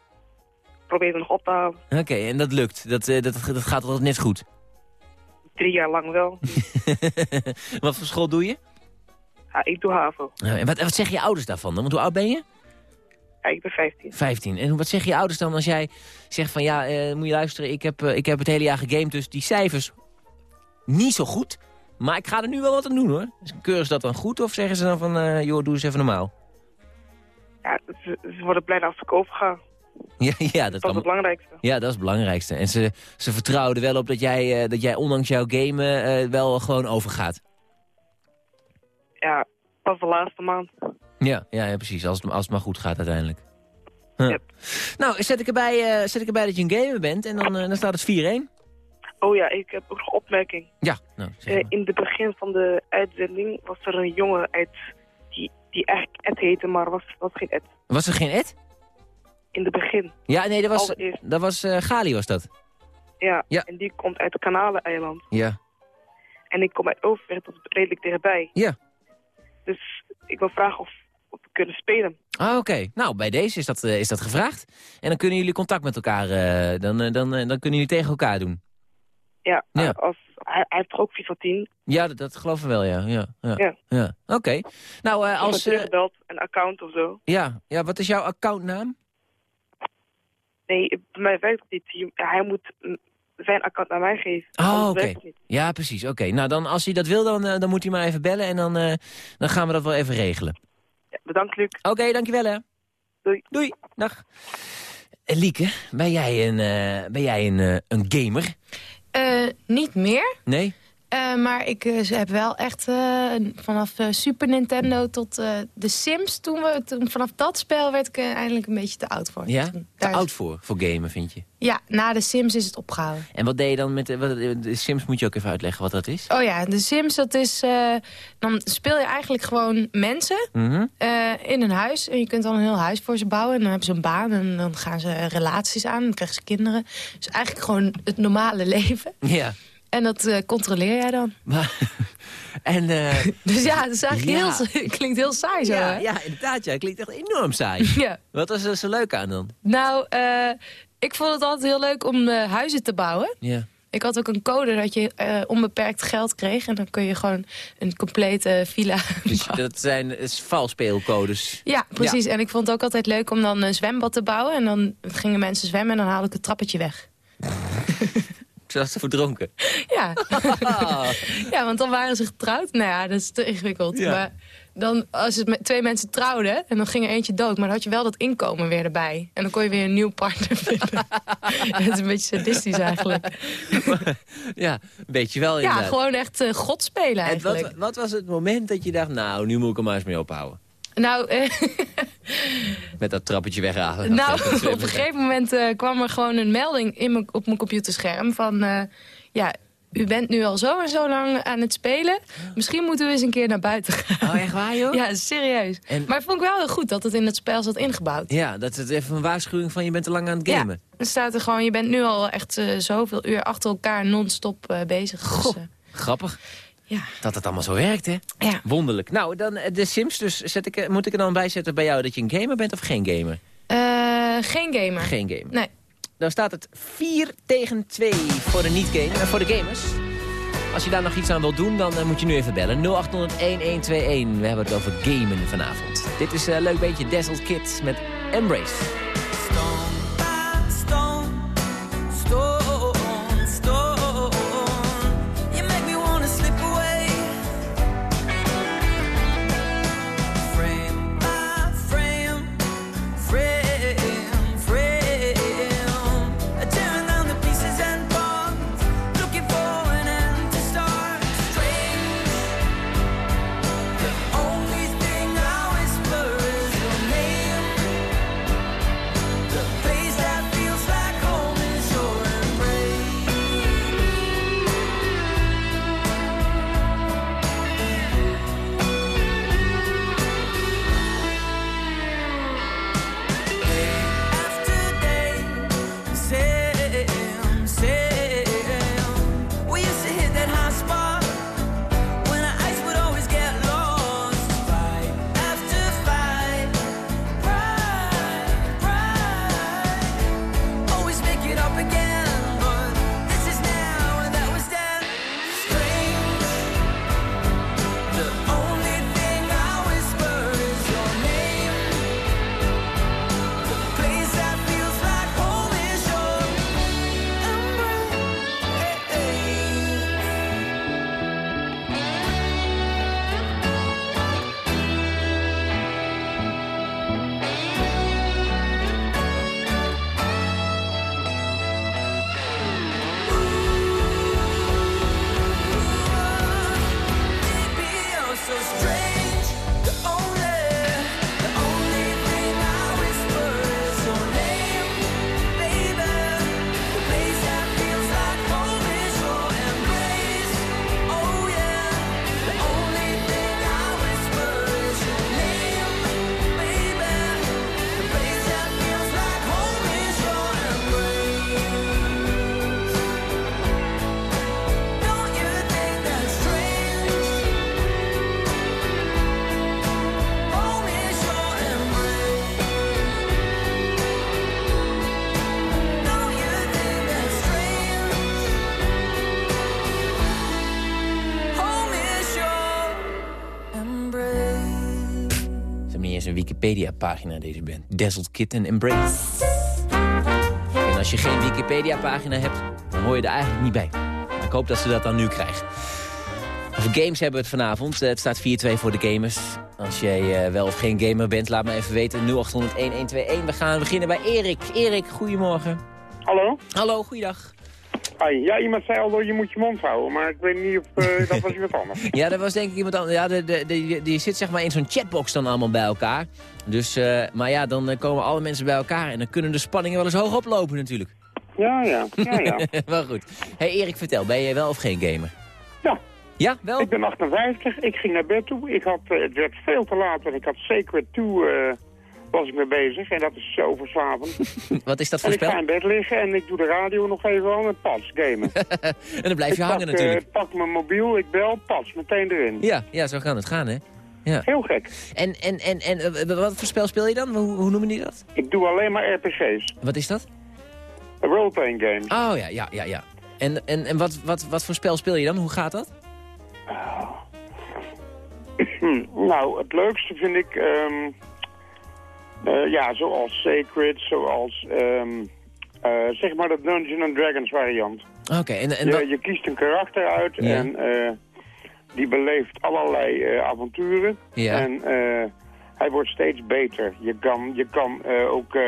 probeer het nog op te halen. Oké, en dat lukt. Dat, eh, dat, dat gaat altijd net goed. Drie jaar lang wel. [LAUGHS] wat voor school doe je? Ja, ik doe HAVO. Nou, en wat, wat zeggen je ouders daarvan dan? Want hoe oud ben je? Ja, ik ben 15. 15. En wat zeggen je ouders dan als jij zegt van ja, eh, moet je luisteren, ik heb, eh, ik heb het hele jaar gegamed, dus die cijfers niet zo goed. Maar ik ga er nu wel wat aan doen hoor. Dus keuren ze dat dan goed of zeggen ze dan van, joh, doe eens even normaal? Ja, ze, ze worden blij als ik overga. [LAUGHS] Ja, ja, dat, Dat is kan, het belangrijkste. ja, dat is het belangrijkste. En ze, ze vertrouwen er wel op dat jij, eh, dat jij ondanks jouw gamen eh, wel gewoon overgaat. Ja, pas de laatste maand. Ja, ja, ja precies. Als het, als het maar goed gaat uiteindelijk. Huh. Nou, zet ik, erbij, eh, zet ik erbij dat je een gamer bent en dan, dan staat het 4-1. Oh ja, ik heb ook nog een opmerking. Ja, nou, zeg in het begin van de uitzending was er een jongen uit die, die eigenlijk Ed heette, maar was, was geen Ed. Was er geen Ed? In het begin. Ja, nee, dat was, dat was eh, Gali was dat. Ja, Ja. en die komt uit het Kanaleneiland. Ja. En ik kom uit Overvecht, dat is redelijk dichtbij. Ja. Dus ik wil vragen of, of we kunnen spelen. Ah, oké. Nou, bij deze is dat, eh, is dat gevraagd. En dan kunnen jullie contact met elkaar, eh, dan, dan, dan kunnen jullie tegen elkaar doen. Ja, Ja. Als, hij, hij heeft toch ook FIFA 10? Ja, dat, dat geloven we wel, ja. Ja, ja. Ja. ja. Oké. Nou, eh, Als eh, gebeld, een account of zo. ja, ja, wat is jouw accountnaam? Nee, bij mij werkt het niet. Hij moet zijn account naar mij geven. Oh, oké. Ja, precies. Oké, nou dan als hij dat wil, dan, eh, dan moet hij maar even bellen en dan, eh, dan gaan we dat wel even regelen. Bedankt, Luc. Oké, dankjewel hè. Doei. Doei. Dag. En Lieke, ben jij een, eh, ben jij een, eh, een gamer? Eh, niet meer. Nee? Eh, maar ik eh, heb wel echt eh, vanaf Super Nintendo tot de Sims... Toen we, toen, vanaf dat spel werd ik eindelijk een beetje te oud voor. Ja? Toen- Te oud voor, voor gamen vind je? Ja, na de Sims is het opgehouden. En wat deed je dan met de, wat, de Sims? Moet je ook even uitleggen wat dat is? Oh ja, de Sims, dat is... dan speel je eigenlijk gewoon mensen Mhm. in een huis. En je kunt dan een heel huis voor ze bouwen. En dan hebben ze een baan en dan gaan ze relaties aan. Dan krijgen ze kinderen. Dus eigenlijk gewoon het normale [LAUGHS] leven. Ja. En dat eh, controleer jij dan. [LAUGHS] Maar, en, eh, [LAUGHS] Dus ja, het is eigenlijk Ja. heel, [LAUGHS] klinkt heel saai zo, ja, hè? ja, inderdaad. Ja, klinkt echt enorm saai. Ja. Wat was er zo leuk aan dan? Nou, eh, ik vond het altijd heel leuk om huizen te bouwen. Ja. Ik had ook een code dat je onbeperkt geld kreeg. En dan kun je gewoon een complete villa Dus dat zijn valspeelcodes. Ja, precies. En ik vond het ook altijd leuk om dan een zwembad te bouwen. En dan gingen mensen zwemmen en dan haalde ik het trappetje weg. Zodat ze verdronken. [LAUGHS] Ja. [LAUGHS] ja, want dan waren ze getrouwd. Nou ja, dat is te ingewikkeld. Ja. Maar dan, als het met twee mensen trouwden en dan ging er eentje dood... maar dan had je wel dat inkomen weer erbij. En dan kon je weer een nieuw partner vinden. [LAUGHS] dat is een beetje sadistisch eigenlijk. ja, weet je wel Ja, inderdaad. gewoon echt eh, god spelen En eigenlijk. wat, wat was het moment dat je dacht, nou, nu moet ik er maar eens mee ophouden? Nou, eh, Met dat trappetje weghalen. nou op een gegeven moment eh, kwam er gewoon een melding in op mijn computerscherm van... eh, ja, u bent nu al zo en zo lang aan het spelen. Misschien moeten we eens een keer naar buiten gaan. Oh, echt waar, joh? [LAUGHS] Ja, serieus. En- Maar ik vond ik wel heel goed dat het in het spel zat ingebouwd. Ja, dat is even een waarschuwing van je bent te lang aan het gamen. Dan staat er gewoon, je bent nu al echt zoveel uur achter elkaar non-stop eh, bezig. Dus, eh, Grappig. Ja. Dat het allemaal zo werkt, hè? Ja. Wonderlijk. Nou, dan eh, de Sims, dus zet ik, eh, moet ik er dan bij zetten bij jou dat je een gamer bent of geen gamer? eh, geen gamer. Geen gamer. Nee. Dan staat het 4 tegen 2 voor de niet-gamer, en voor de gamers. Als je daar nog iets aan wilt doen, dan moet je nu even bellen. 0800-1121. We hebben het over gamen vanavond. Dit is een leuk beetje Dazzled Kids met Embrace. Wikipedia-pagina, deze band. Dazzled and Embrace. En als je geen Wikipedia-pagina hebt, Dan hoor je er eigenlijk niet bij. Maar ik hoop dat ze dat dan nu krijgt. Over games hebben we het vanavond. Eh, Het staat 4-2 voor de gamers. Als jij eh, wel of geen gamer bent, laat me even weten. 0800-1121. We gaan beginnen bij Erik. Erik, goedemorgen. Hallo? Hallo, goeiedag. Ja, iemand zei al dat je moet je mond houden, maar ik weet niet of eh, [LAUGHS] dat was iemand anders. Ja, dat was denk ik iemand anders. Ja, de, de, de, die zit zeg maar in zo'n chatbox dan allemaal bij elkaar. Dus, eh, maar ja, dan eh, komen alle mensen bij elkaar en dan kunnen de spanningen wel eens hoog oplopen natuurlijk. Ja, ja, ja, ja. [LAUGHS] wel goed. hey, Erik, vertel, ben je wel of geen gamer? Ja. Ja, wel? Ik ben 58, ik ging naar bed toe. Ik had, het werd veel te laat en ik had Sacred 2 eh, was ik mee bezig. En dat is zo verslavend. [LAUGHS] Wat is dat en voor ik ga spel? in bed liggen en ik doe de radio nog even aan en pas, gamen. [LAUGHS] en dan blijf je ik hangen pak, natuurlijk. eh, pak mijn mobiel, ik bel, pas, meteen erin. Ja, ja, zo kan het gaan, hè? Ja. Heel gek. En, en, en, en eh, wat voor spel speel je dan? Hoe, hoe noemen die dat? Ik doe alleen maar RPG's. Wat is dat? Roleplaying games. Oh ja, ja, ja, ja. En, en, en wat, wat, wat voor spel speel je dan? Hoe gaat dat? [CLEARS THROAT] nou, het leukste vind ik, ehm, eh, ja, zoals Sacred, zoals, ehm, eh, zeg maar de Dungeons and Dragons variant. Oké, en, en je, je kiest een karakter uit Ja. en eh, die beleeft allerlei avonturen. Ja. En hij wordt steeds beter. Je kan, je kan ook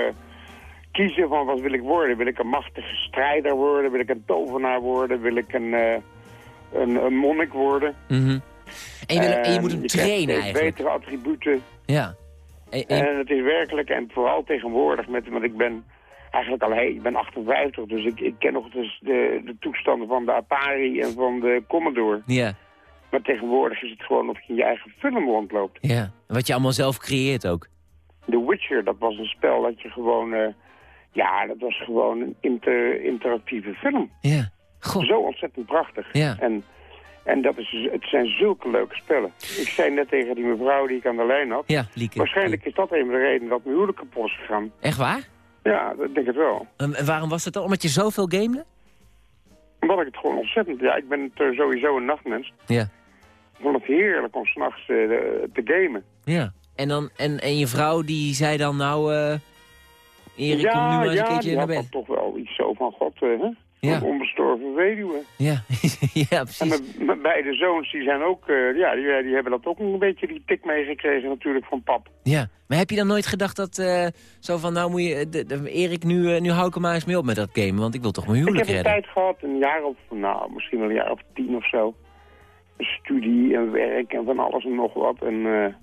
kiezen van wat wil ik worden. Wil ik een machtige strijder worden? Wil ik een tovenaar worden? Wil ik een, een, een monnik worden? Mhm. En je, wil- en je moet hem krijgt trainen eigenlijk. betere attributen. Ja. En, en- En het is werkelijk, en vooral tegenwoordig, met, want ik ben eigenlijk al, hey, ik ben 58, dus ik, ik ken nog dus de, de toestanden van de Atari en van de Commodore. ja, Maar tegenwoordig is het gewoon of je in je eigen film rondloopt. ja. Wat je allemaal zelf creëert ook. The Witcher, dat was een spel dat je gewoon, eh, ja, dat was gewoon een inter, interactieve film. Ja. Zo ontzettend prachtig. Ja. En, en dat is, het zijn zulke leuke spellen. Ik zei net tegen die mevrouw die ik aan de lijn had, Ja, Lieke. waarschijnlijk is dat een van de redenen dat mijn huwelijk kapot is gegaan. Echt waar? Ja, dat denk ik wel. En en waarom was dat dan? Omdat je zoveel gamede? Omdat ik het gewoon ontzettend... Ja, ik ben eh, sowieso een nachtmens. Ja. Ik vond het heerlijk om s'nachts de- te gamen. Ja. En, dan, en, en je vrouw die zei dan nou... eh Erik, ja, kom nu maar eens ja, een keertje naar bed. dan toch wel iets zo van God, hè? Ja. Een onbestorven weduwe. Ja, [LAUGHS] ja En precies. mijn, mijn beide zoons, die zijn ook... eh, ja, die, die hebben dat ook een beetje die tik meegekregen natuurlijk van pap. Ja. Maar heb je dan nooit gedacht dat... eh, zo van, nou moet je... De, de- Erik, nu, eh, nu hou ik er maar eens mee op met dat gamen. Want ik wil toch mijn Ik huwelijk heb een redden. tijd gehad, een jaar of... Nou, misschien wel een jaar of tien of zo. Een studie en werk en van alles en nog wat. En eh,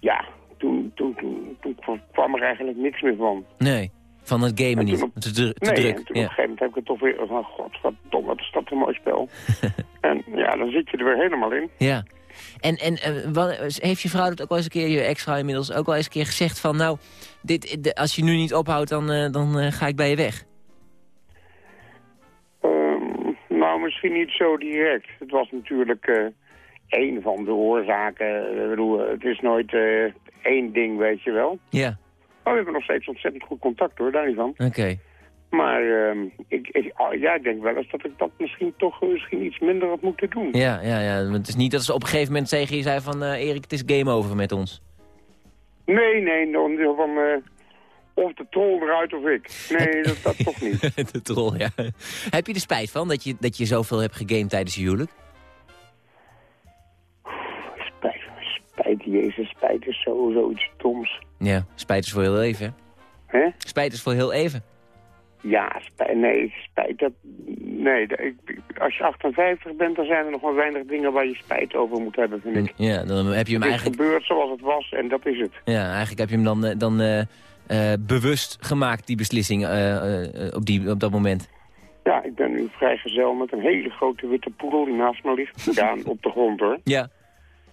ja, toen, toen, toen, toen kwam er eigenlijk niks meer van. Nee, van het gamen En niet. op- Te, te nee, druk. Ja. op een gegeven moment heb ik het toch weer van... Godverdomme, wat is dat een mooi spel. [LAUGHS] en ja, dan zit je er weer helemaal in. Ja. En, en eh, wat- heeft je vrouw dat ook wel eens een keer, je ex-vrouw inmiddels, ook wel eens een keer gezegd van... nou, dit, de- als je nu niet ophoudt, dan, eh, dan eh, ga ik bij je weg. Ehm, nou, misschien niet zo direct. Het was natuurlijk eh één van de oorzaken. Ik bedoel, eh, het is nooit eh, één ding, weet je wel. Ja, Oh, we hebben nog steeds ontzettend goed contact hoor, daar niet van. oké. Maar ehm, ik, ik, oh, ja, ik denk wel eens dat ik dat misschien toch eh, misschien iets minder had moeten doen. Ja, ja, ja. Het is niet dat ze op een gegeven moment tegen je zei van... eh, Erik, het is game over met ons. Nee, nee, dan van eh, of de troll eruit of ik. Nee, [LAUGHS] dat, dat toch niet. de troll, ja. Heb je er spijt van dat je, dat je zoveel hebt gegamed tijdens je huwelijk? Spijt, jezus, spijt is zo, zoiets doms. Ja, spijt is voor heel even. hè? Spijt is voor heel even. Ja, spijt, nee, spijt, dat, nee, dat- ik, als je 58 bent, dan zijn er nog maar weinig dingen waar je spijt over moet hebben, vind ik. Ja, dan heb je hem Het is eigenlijk... gebeurd zoals het was en dat is het. Ja, eigenlijk heb je hem dan, eh, dan eh, eh, bewust gemaakt, die beslissing, op, die, op dat moment. Ja, ik ben nu vrijgezel met een hele grote witte poedel die naast me ligt. Ja, [LAUGHS] op de grond hoor. Ja.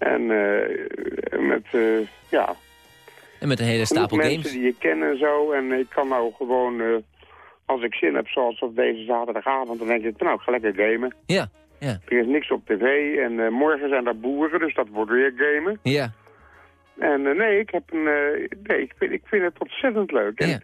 En eh, met, eh, ja, En met een hele stapel mensen games. die je ken en zo. En ik kan nou gewoon, eh, als ik zin heb, zoals op deze zaterdagavond, dan denk ik, nou, ik ga lekker gamen. Ja, ja, Er is niks op tv en morgen zijn er boeren, dus dat wordt weer gamen. ja. En nee, ik, heb een, eh, nee ik, vind, ik vind het ontzettend leuk. En Ja.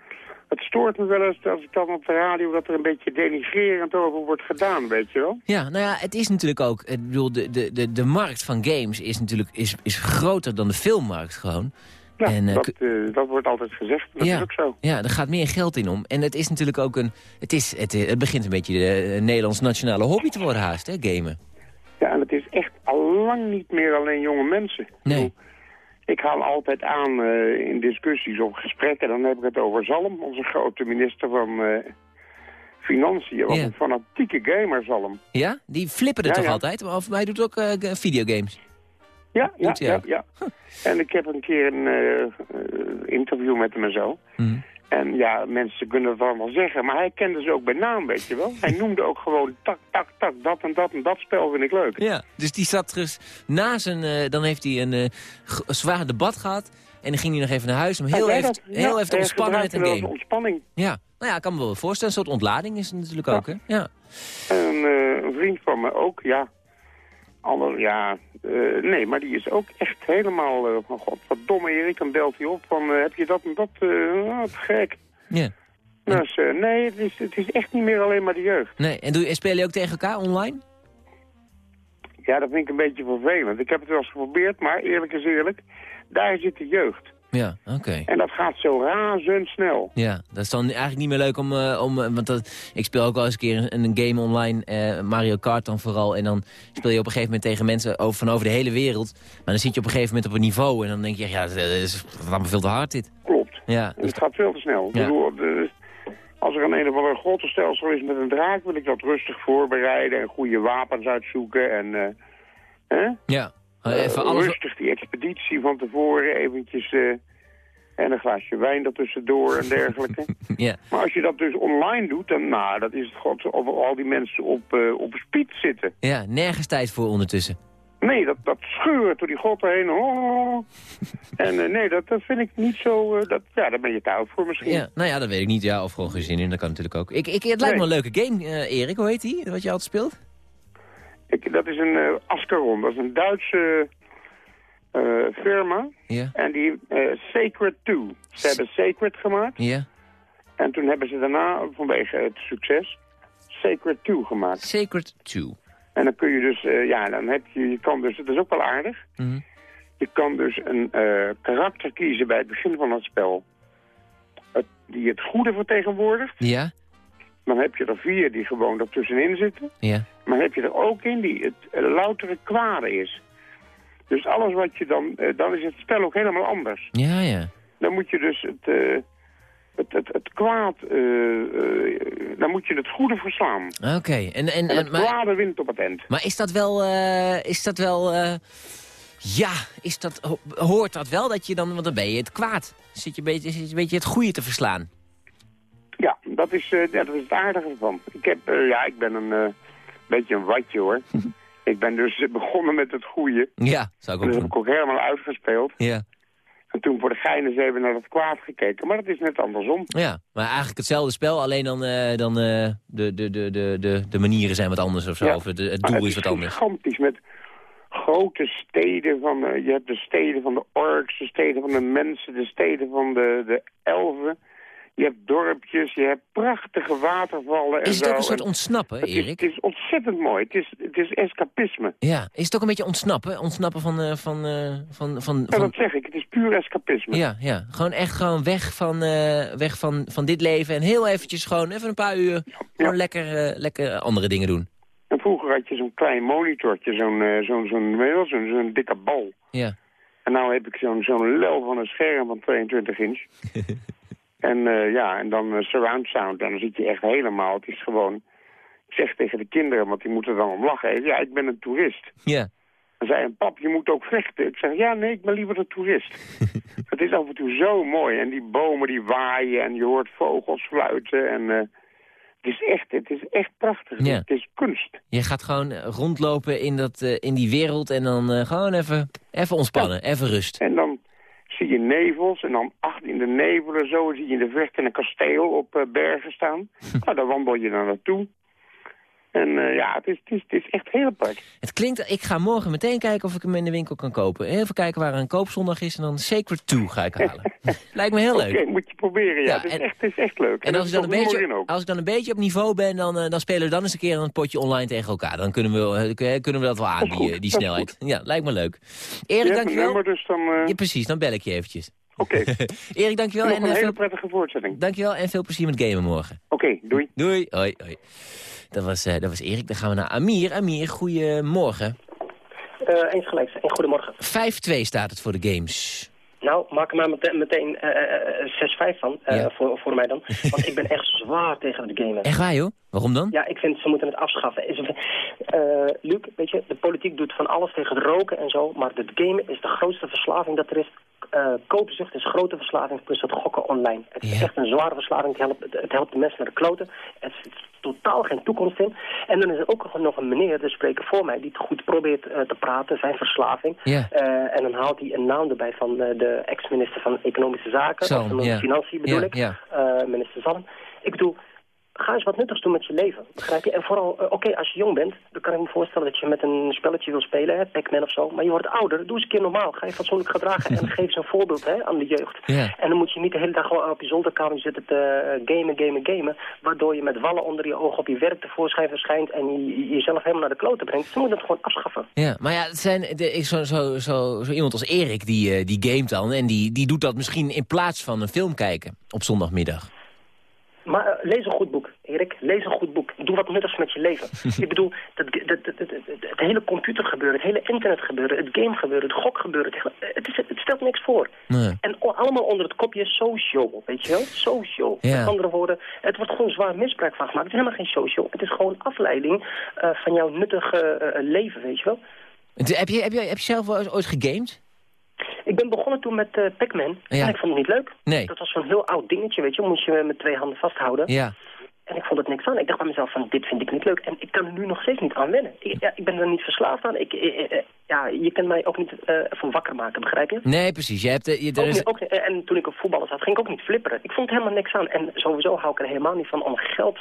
Het stoort me wel eens als ik dan op de radio dat er een beetje denigrerend over wordt gedaan, weet je wel. Ja, nou ja, het is natuurlijk ook... Ik bedoel, de, de, de, de markt van games is natuurlijk is, is groter dan de filmmarkt gewoon. Ja, En, eh, dat, eh, dat wordt altijd gezegd. Dat ja, is ook zo. ja, er gaat meer geld in om. En het is natuurlijk ook een... Het, is, het, eh, het begint een beetje de Nederlands nationale hobby te worden haast, hè, gamen. Ja, en het is echt al lang niet meer alleen jonge mensen. Nee. Ik haal altijd aan eh, in discussies of gesprekken, dan heb ik het over Zalm, onze grote minister van eh, Financiën. Wat Ja. een fanatieke gamer, Zalm. Ja? Die flippen er Ja, toch ja. altijd? Of hij doet ook eh, videogames? Ja, ja, ja. En ik heb een keer een interview met hem en zo. Mhm. En ja, mensen kunnen het allemaal zeggen, maar hij kende ze ook bij naam, weet je wel. Hij noemde ook gewoon tak, tak, tak, dat en dat en dat spel vind ik leuk. Ja, dus die zat dus na zijn... eh, dan heeft hij een eh, g- zwaar debat gehad. En dan ging hij nog even naar huis om heel even, heel even te ontspannen met een game. ontspanning. Ja, nou ja, ik kan me wel voorstellen. Een soort ontlading is het natuurlijk Ja. ook, hè? Ja. En eh, een vriend van me ook, ja. Ja, eh, nee, maar die is ook echt helemaal eh, van god, wat domme Erik. Dan belt hij op van, eh, heb je dat en dat, wat gek. Ja. Dus eh, nee, het is, het is echt niet meer alleen maar de jeugd. Nee, en doe, je- speel je ook tegen elkaar online? Ja, dat vind ik een beetje vervelend. Ik heb het wel eens geprobeerd, maar eerlijk is eerlijk, daar zit de jeugd. Ja, oké. En dat gaat zo razendsnel. Ja, dat is dan eigenlijk niet meer leuk om... eh, om eh, want dat, ik speel ook wel eens een keer een, game online, eh, Mario Kart dan vooral. En dan speel je op een gegeven moment tegen mensen over, van over de hele wereld. Maar dan zit je op een gegeven moment op een niveau en dan denk je... Ja, dat is allemaal veel te hard dit. Klopt. Ja, Het gaat veel te snel. Ik Ja. bedoel, de- als er een een of ander grottenstelsel is met een draak, wil ik dat rustig voorbereiden en goede wapens uitzoeken. En hè? ja. Eh, Even alles... rustig die expeditie van tevoren eventjes... eh, en een glaasje wijn ertussendoor en dergelijke. [LAUGHS] Ja. Maar als je dat dus online doet, dan nou, dat is het god of al die mensen op, eh, op speed zitten. ja, nergens tijd voor ondertussen. Nee, dat, dat scheurt door die grotten heen. Oh. [LAUGHS] En eh, nee, dat, dat vind ik niet zo... eh, dat, ja, daar ben je te oud voor misschien. Ja, nou ja, dat weet ik niet. Ja, of gewoon geen zin in, dat kan natuurlijk ook. Ik, ik, het lijkt me een leuke game, eh, Erik. Hoe heet die, wat je altijd speelt? Ik, dat is een eh Ascaron. Dat is een Duitse eh, firma. Ja. En die eh, Sacred 2. Ze hebben Sacred gemaakt. Ja. En toen hebben ze daarna, vanwege het succes, Sacred 2 gemaakt. Sacred 2. En dan kun je dus, ja, dan heb je, je kan dus, dat is ook wel aardig. Mhm. Je kan dus een karakter kiezen bij het begin van het spel. Het, die het goede vertegenwoordigt. Ja? Dan heb je er vier die gewoon ertussenin zitten. Ja. Maar heb je er ook in die het eh, loutere kwade is. Dus alles wat je dan... eh, dan is het spel ook helemaal anders. Ja, ja. Dan moet je dus het, eh, het, het, het kwaad... dan moet je het goede verslaan. Oké. En, en, En en, het maar, kwade wint op het eind. maar is dat wel... is dat wel... ja, is dat, ho- hoort dat wel dat je dan... Want dan ben je het kwaad. Zit je beetje, zit je een beetje het goede te verslaan. Dat is, eh, ja, dat is het aardige van. Ik, heb, eh, ja, ik ben een eh, beetje een watje hoor. [LAUGHS] ik ben dus begonnen met het goede. Ja, zou ik Dat ook heb ik ook helemaal uitgespeeld. Ja. En toen voor de geinen hebben we naar het kwaad gekeken. Maar dat is net andersom. Ja, maar eigenlijk hetzelfde spel, alleen dan, dan de, de, de, de, de, manieren zijn wat anders of zo. Ja. Of het, doel het is wat anders. gigantisch met grote steden. Van, eh, je hebt de steden van de orks, de steden van de mensen, de steden van de, de elfen. Je hebt dorpjes, je hebt prachtige watervallen. en Is het ook een soort En ontsnappen, het is, Erik? het is ontzettend mooi. Het is, het is escapisme. Ja, is het ook een beetje ontsnappen? Ontsnappen van... eh, van, eh, van, van, Ja, dat zeg ik. Het is puur escapisme. ja, ja, gewoon echt gewoon weg, van, eh, weg van, van dit leven. En heel eventjes gewoon even een paar uur gewoon lekker, lekker andere dingen doen. En vroeger had je zo'n klein monitortje, zo'n zo'n zo'n zo'n zo'n dikke bal. Ja. En nou heb ik zo'n zo'n lel van een scherm van 22 inch. [LAUGHS] en eh, ja, en dan eh, surround sound. En dan zit je echt helemaal. Het is gewoon... Ik zeg tegen de kinderen, want die moeten dan om lachen. Ja, ik ben een toerist. Ja. Dan zei een pap, je moet ook vechten. Ik zeg, ja, nee, ik ben liever een toerist. [LAUGHS] het is af en toe zo mooi. En die bomen die waaien en je hoort vogels fluiten. En eh, het is echt, het is echt prachtig. Het is kunst. Je gaat gewoon rondlopen in, dat, in die wereld en dan gewoon even, even ontspannen, even rust. En dan zie je nevels en dan achter in de nevelen zo zie je in de verte een kasteel op eh, bergen staan. [LAUGHS] nou, daar wandel je dan naartoe. En eh, ja, het is, het, is, het is echt heel leuk. Het klinkt, ik ga morgen meteen kijken of ik hem in de winkel kan kopen. Even kijken waar een koopzondag is en dan Sacred 2 ga ik halen. [LAUGHS] Lijkt me heel leuk. Oké, moet je proberen, ja. Ja, het, is en- echt, het is echt leuk. En als ik, dan een beetje, als ik dan een beetje op niveau ben, dan, eh, dan spelen we dan eens een keer een potje online tegen elkaar. Dan kunnen we, eh, kunnen we dat wel aan, die, die snelheid. Ja, lijkt me leuk. Je Erik, een dankjewel. nummer, dus dan... Ja, precies, dan bel ik je eventjes. Oké. [LAUGHS] Erik, dankjewel. Nog En, een hele veel, prettige voortzetting. dankjewel en veel plezier met gamen morgen. Oké, doei. Doei. Hoi, hoi. Dat was, eh, dat was Erik. Dan gaan we naar Amir. Amir, goedemorgen. Eh eens gelijk. En goedemorgen. 5-2 staat het voor de games. Nou, maak er maar meteen, meteen eh, 6-5 van, eh, Ja. voor, voor mij dan. [LAUGHS] Want ik ben echt zwaar tegen het gamen. Echt waar, joh? Waarom dan? Ja, ik vind ze moeten het afschaffen. Eh, Luc, weet je, de politiek doet van alles tegen het roken en zo. Maar het gamen is de grootste verslaving dat er is. Eh koopzucht is grote verslaving, plus het gokken online. Het is echt een zware verslaving. Het helpt, het helpt de mensen naar de kloten. Er zit totaal geen toekomst in. En dan is er ook nog een meneer, de spreker voor mij, die het goed probeert eh, te praten, zijn verslaving. Ja. Eh, en dan haalt hij een naam erbij van de ex-minister van Economische Zaken. Zalm, of van ja. Financiën bedoel ik. minister Zalm. Ik bedoel, ga eens wat nuttigs doen met je leven. Begrijp je? En vooral, eh, oké, als je jong bent, dan kan ik me voorstellen dat je met een spelletje wil spelen, hè, Pac-Man of zo. Maar je wordt ouder, doe eens een keer normaal. Ga je fatsoenlijk gedragen en [LAUGHS] geef eens een voorbeeld hè, aan de jeugd. En dan moet je niet de hele dag gewoon op je zolderkamer zitten te eh, gamen, gamen, gamen. Waardoor je met wallen onder je ogen op je werk tevoorschijn verschijnt en je, je- jezelf helemaal naar de kloten brengt. Ze moeten het gewoon afschaffen. Ja, maar ja, het zijn, de, ik- zo, zo, zo, zo iemand als Erik, die, eh, die gamet dan... en die, die doet dat misschien in plaats van een film kijken op zondagmiddag. Maar eh, lees een goed boek, Erik. Lees een goed boek. Doe wat nuttigs met je leven. [LAUGHS] ik bedoel, dat, dat, dat, het hele computergebeuren, het hele internetgebeuren, het gamegebeuren, het gokgebeuren, het, het, is, het stelt niks voor. Nee. En allemaal onder het kopje social, weet je wel? Social. Ja. Met andere woorden, het wordt gewoon zwaar misbruik van gemaakt. Het is helemaal geen social. Het is gewoon afleiding eh, van jouw nuttige eh, leven, weet je wel? Heb je, heb, je, heb je zelf wel ooit gegamed? Ik ben begonnen toen met eh Pac-Man Ja. en ik vond het niet leuk. Nee. Dat was zo'n heel oud dingetje, weet je. Moest je met twee handen vasthouden. Ja. En ik vond het niks aan. Ik dacht bij mezelf van, dit vind ik niet leuk. En ik kan er nu nog steeds niet aan wennen. Ik, ja, ik ben er niet verslaafd aan. Ik, eh, eh, ja, je kan mij ook niet eh, van wakker maken, begrijp je? Nee, precies. Je hebt, je, er Ook is, ook en toen ik op voetballen zat, ging ik ook niet flipperen. Ik vond helemaal niks aan. En sowieso hou ik er helemaal niet van om geld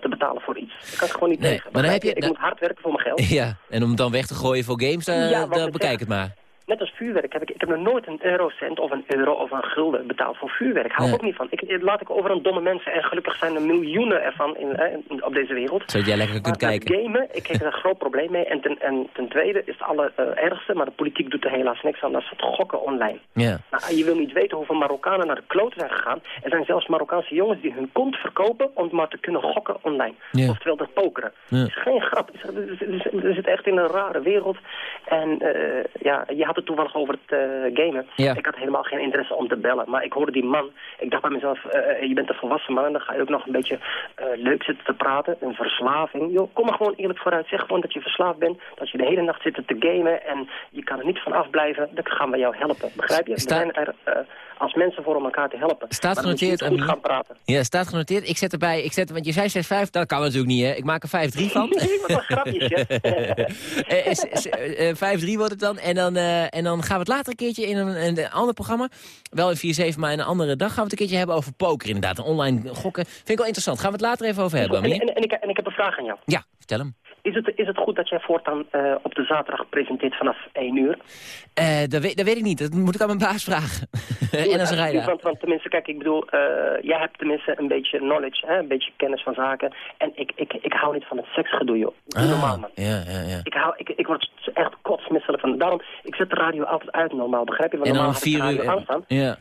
te betalen voor iets. Ik kan het gewoon niet Nee, tegen. maar dan heb je- Ik moet hard werken voor mijn geld. ja, en om het dan weg te gooien voor games, Ja, dan bekijk het maar. Net als vuurwerk heb ik, ik heb nog nooit een eurocent of een euro of een gulden betaald voor vuurwerk. Hou Nee. ook niet van. Ik, laat ik over aan domme mensen. En gelukkig zijn er miljoenen ervan in, in- op deze wereld. Zodat jij lekker kunt Maar kijken. gamen, ik heb er een groot probleem mee. En ten, en ten tweede is het allerergste, maar de politiek doet er helaas niks aan. Dat is het gokken online. Ja. Nou, je wil niet weten hoeveel Marokkanen naar de kloten zijn gegaan. Er zijn zelfs Marokkaanse jongens die hun kont verkopen om maar te kunnen gokken online. Ja. Oftewel dat pokeren. Ja. Het is geen grap. Het We zitten echt in een rare wereld. En eh, ja, je had het toevallig over het eh, gamen. Ja. Ik had helemaal geen interesse om te bellen. Maar ik hoorde die man. Ik dacht bij mezelf, eh, je bent een volwassen man. Dan ga je ook nog een beetje eh, leuk zitten te praten. Een verslaving. Joh, kom maar gewoon eerlijk vooruit. Zeg gewoon dat je verslaafd bent. Dat je de hele nacht zit te gamen. En je kan er niet van afblijven. Dan gaan we jou helpen. Begrijp je? Sta- We zijn er eh, als mensen voor om elkaar te helpen. Staat Maar genoteerd, goed gaan praten. Ja, staat genoteerd. Ik zet erbij, ik zet, want je zei 6-5, dat kan natuurlijk niet, hè. Ik maak er 5-3 van. [LAUGHS] Nee, wat een? [LAUGHS] Eh, eh, eh, 5-3 wordt het dan. En dan, eh, en dan gaan we het later een keertje in een, in een ander programma. Wel in 4-7, maar een andere dag gaan we het een keertje hebben over poker inderdaad. Online gokken. Vind ik wel interessant. Gaan we het later even over hebben, En, en, en, ik, en ik heb een vraag aan jou. Ja, vertel hem. Is het, is het goed dat jij voortaan eh, op de zaterdag presenteert vanaf 1 uur? Eh, dat, weet, dat weet ik niet. Dat moet ik aan mijn baas vragen. [LAUGHS] en als rijder. Want, want tenminste, kijk, ik bedoel, eh, jij hebt tenminste een beetje knowledge, hè, een beetje kennis van zaken. En ik, ik, ik hou niet van het seksgedoe, joh. Doe normaal, man. Ah, ja, ja, ja. Ik, hou, ik, ik word echt kotsmisselijk van. Daarom, ik zet de radio altijd uit normaal, begrijp je? Want En dan normaal heb ik de 4 radio uur. aanstaan. Ja,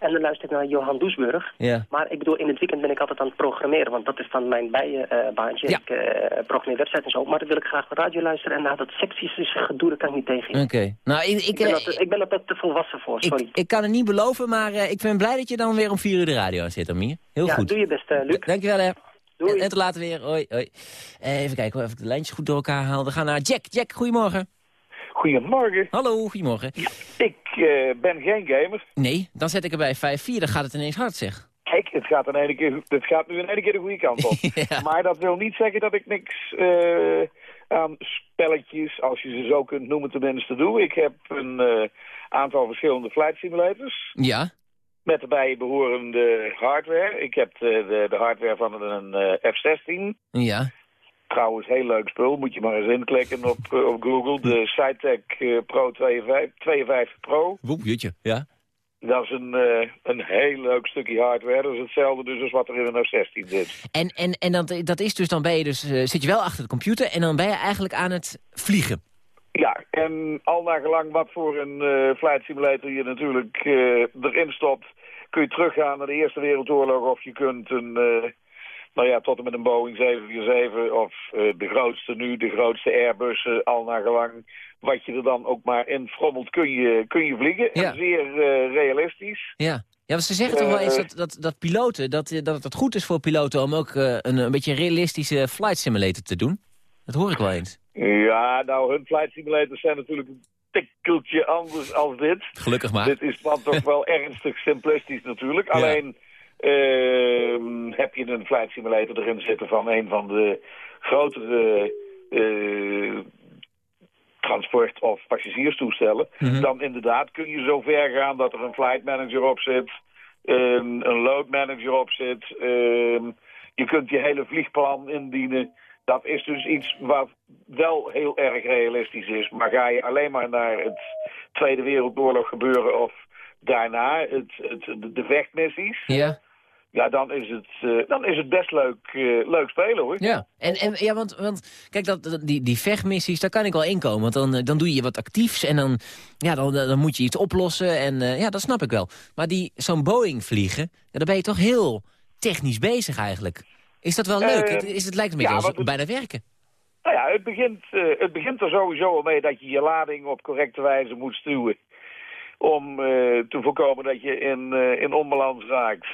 En dan luister ik naar Johan Doesburg. ja. Maar ik bedoel, in het weekend ben ik altijd aan het programmeren, want dat is dan mijn bijenbaantje. Ja. Ik eh programmeer websites en zo. Maar dan wil ik graag de radio luisteren en naar dat seksische gedoe, daar kan ik niet tegen. Oké. Nou, ik, ik, Ik ben, eh, er te, ik ben er te- volwassen voor, sorry. ik, ik kan het niet beloven, maar eh, ik ben blij dat je dan weer om 4 uur de radio aan zit, Amir. Heel ja, goed. doe je best, eh, Luc. Dankjewel, hè. Doei. En, en tot later weer. Hoi, hoi. Eh, even kijken of ik de lijntjes goed door elkaar haal. We gaan naar Jack. Jack, goedemorgen. Goedemorgen. Hallo, goedemorgen. Ik eh, ben geen gamer. Nee, dan zet ik erbij 5-4. Dan gaat het ineens hard, zeg. Kijk, het gaat, in ene keer, het gaat nu in één keer de goede kant op. [LAUGHS] Ja. Maar dat wil niet zeggen dat ik niks eh, aan spelletjes, als je ze zo kunt noemen, tenminste doe. Ik heb een eh, aantal verschillende flight simulators. Ja? Met erbij behorende hardware. Ik heb de, de, de hardware van een eh, F-16. Ja. Trouwens, heel leuk spul. Moet je maar eens inklikken op, eh, op Google. De Cytec eh, Pro 52, 52 Pro. Woep, jutje. Ja. Dat is een, eh, een heel leuk stukje hardware. Dat is hetzelfde dus als wat er in een F-16 zit. En, en, en dat, dat is dus, dan ben je dus, zit je wel achter de computer en dan ben je eigenlijk aan het vliegen. Ja, en al naar gelang wat voor een eh, flight simulator je natuurlijk erin stopt, kun je teruggaan naar de Eerste Wereldoorlog of je kunt een, nou ja, tot en met een Boeing 747 of eh, de grootste nu, de grootste Airbus, eh, al naar gelang wat je er dan ook maar in frommelt, kun je, kun je vliegen. En zeer eh, realistisch. Ja. Ja, want ze zeggen toch wel eens dat, dat, dat piloten, dat, dat het goed is voor piloten om ook een, een beetje realistische flight simulator te doen. Dat hoor ik wel eens. Ja, nou, hun flight simulators zijn natuurlijk een tikkeltje anders als dit. Gelukkig maar. Dit is dan toch [LAUGHS] wel ernstig simplistisch natuurlijk. Alleen heb je een flight simulator erin zitten van een van de grotere eh, transport- of passagierstoestellen. Mhm. Dan inderdaad kun je zo ver gaan dat er een flight manager op zit, een, een load manager op zit. ehm, je kunt je hele vliegplan indienen. Dat is dus iets wat wel heel erg realistisch is. Maar ga je alleen maar naar het Tweede Wereldoorlog gebeuren of daarna, het, het, de, de vechtmissies... Ja. Ja, dan is het, eh, dan is het best leuk, eh, leuk spelen hoor. Ja, en, en, ja want, want kijk, dat, die, die vechtmissies, daar kan ik wel inkomen. Want dan, eh, dan doe je wat actiefs en dan, ja, dan, dan moet je iets oplossen. En ja, dat snap ik wel. Maar die zo'n Boeing vliegen, ja, dan ben je toch heel technisch bezig eigenlijk. Is dat wel leuk? Het, is, het lijkt een beetje ja, als want het- bijna werken. Nou ja, het begint, het begint er sowieso al mee dat je je lading op correcte wijze moet stuwen. Om te voorkomen dat je in, in onbalans raakt.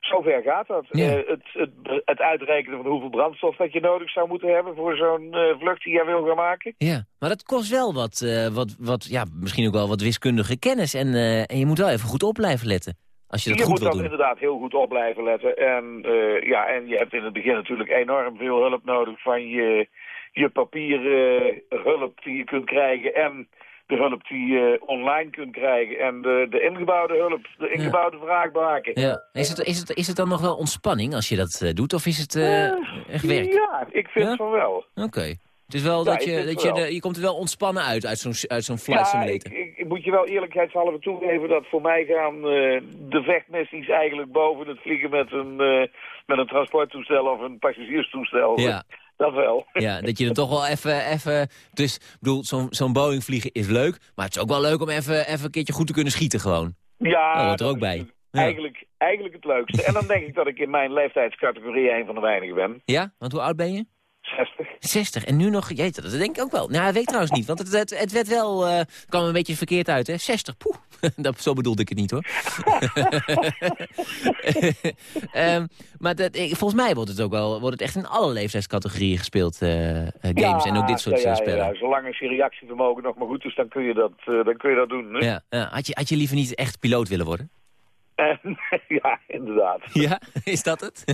Zover gaat dat. Eh, het, het, het uitrekenen van hoeveel brandstof dat je nodig zou moeten hebben voor zo'n eh, vlucht die jij wil gaan maken. Ja, maar dat kost wel wat, eh, wat, wat ja, misschien ook wel wat wiskundige kennis. En, en je moet wel even goed op blijven letten. Als je dat je goed moet dat doen. inderdaad heel goed op blijven letten. En, ja, en je hebt in het begin natuurlijk enorm veel hulp nodig van je, je papieren hulp die je kunt krijgen en de hulp die je online kunt krijgen en de, de ingebouwde hulp, de ingebouwde vraagbaken. Ja. Is, het, is, het, is het dan nog wel ontspanning als je dat eh, doet? Of is het eh, echt werk? Ja, ik vind van wel. Oké. Het is wel Ja, dat je, dat je, de- je komt er wel ontspannen uit, uit zo'n uit zo'n flight Ja, ik, simulator. ik, moet je wel eerlijkheidshalve toegeven dat voor mij gaan eh, de vechtmissies eigenlijk boven het vliegen met een, eh, met een transporttoestel of een passagierstoestel. Ja. Dat wel. Ja, dat je er toch wel even... even dus, ik bedoel, zo'n zo'n Boeing vliegen is leuk. Maar het is ook wel leuk om even, even een keertje goed te kunnen schieten gewoon. Ja, Dat hoort er ook bij. Ja. Eigenlijk, eigenlijk het leukste. En dan denk ik dat ik in mijn leeftijdscategorie een van de weinigen ben. Ja? Want hoe oud ben je? 60. 60. En nu nog... Jeet, dat denk ik ook wel. Nou, dat weet ik trouwens niet. Want het, het, het werd wel... eh kwam een beetje verkeerd uit, hè? 60. Poeh. [LAUGHS] dat, zo bedoelde ik het niet, hoor. [LAUGHS] Ehm, maar dat, volgens mij wordt het ook wel... Wordt het echt in alle leeftijdscategorieën gespeeld, eh, eh, games. en ook dit soort ja, ja, spellen. Ja, zolang als je reactievermogen nog maar goed is, dan kun je dat, dan kun je dat doen. Hè? Ja. Had, je, had je liever niet echt piloot willen worden? [LAUGHS] En, ja, inderdaad. [LAUGHS] Ja, is dat het?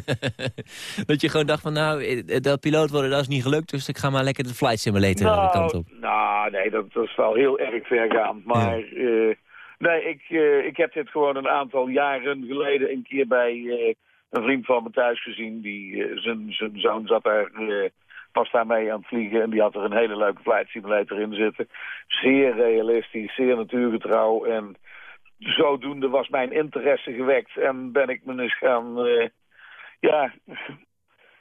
[LAUGHS] dat je gewoon dacht van nou, eh, dat piloot worden dat is niet gelukt, dus ik ga maar lekker de flight simulator de kant op. Nou, nee, dat, dat is wel heel erg vergaand. Maar eh, nee, ik, eh, ik heb dit gewoon een aantal jaren geleden een keer bij eh, een vriend van me thuis gezien. Die, eh, zijn, zijn zoon zat daar, eh, was daar mee aan het vliegen en die had er een hele leuke flight simulator in zitten. Zeer realistisch, zeer natuurgetrouw en zodoende was mijn interesse gewekt en ben ik me eens gaan, eh, ja,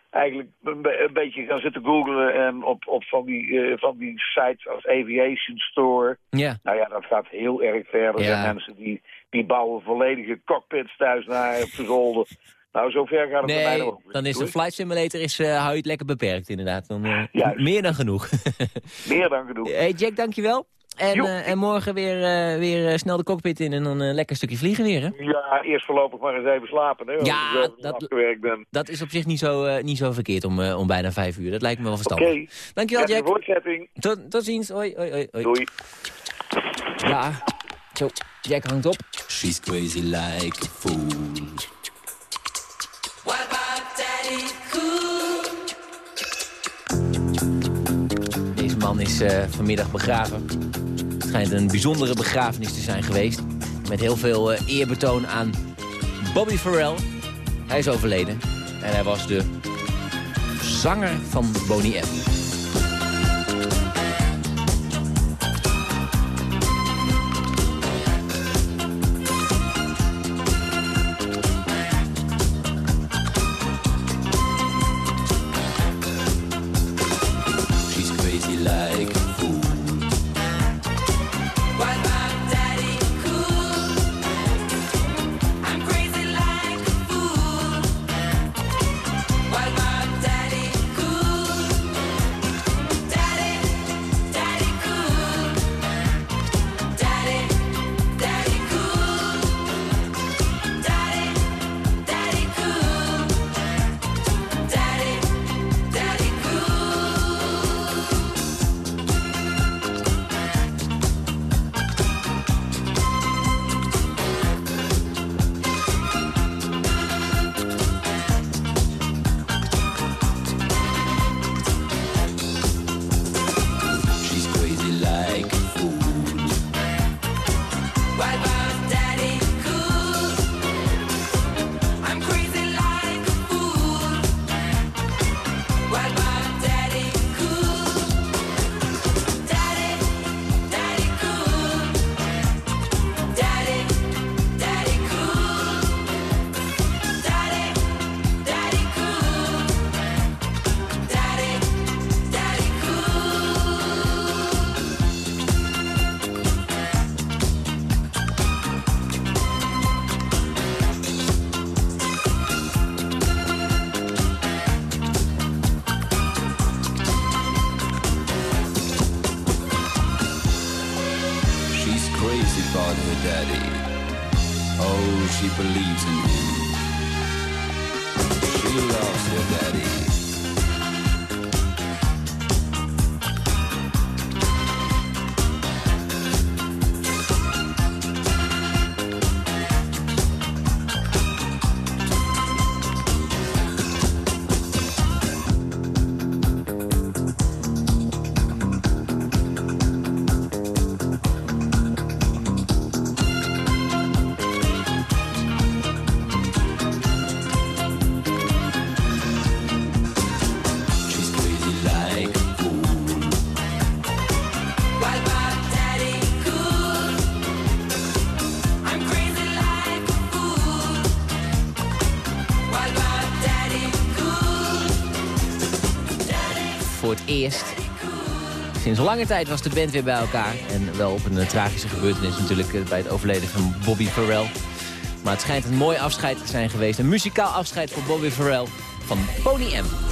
eigenlijk een, be- een beetje gaan zitten googlen en op, op van, die, eh, van die sites als Aviation Store. Ja. Nou ja, dat gaat heel erg ver. Er Ja. zijn mensen die, die bouwen volledige cockpits thuis naar op de zolder. Nou, zover gaat het bij mij Nee, nog. dan is de flight simulator, is, eh, hou je het lekker beperkt inderdaad. Dan, Juist. meer dan genoeg. [LAUGHS] Meer dan genoeg. hey Jack, dankjewel. En, eh, en morgen weer, eh, weer eh, snel de cockpit in en dan een lekker stukje vliegen weer, hè? Ja, eerst voorlopig maar eens even slapen, hè, Ja, dat- ben. Dat is op zich niet zo, eh, niet zo verkeerd om, eh, om bijna vijf uur. Dat lijkt me wel verstandig. Oké. Dankjewel, Jack. voortzetting. Tot, tot ziens. Hoi, hoi, hoi. hoi. Doei. Ja, zo, Jack hangt op. She's crazy like a fool. What about Daddy Cool? Deze man is eh, vanmiddag begraven. Schijnt een bijzondere begrafenis te zijn geweest. Met heel veel eh, eerbetoon aan Bobby Farrell. Hij is overleden. En hij was de zanger van Boney M. Sinds lange tijd was de band weer bij elkaar. En wel op een eh, tragische gebeurtenis natuurlijk eh, bij het overleden van Bobby Farrell. Maar het schijnt een mooi afscheid te zijn geweest. Een muzikaal afscheid voor Bobby Farrell van Pony M.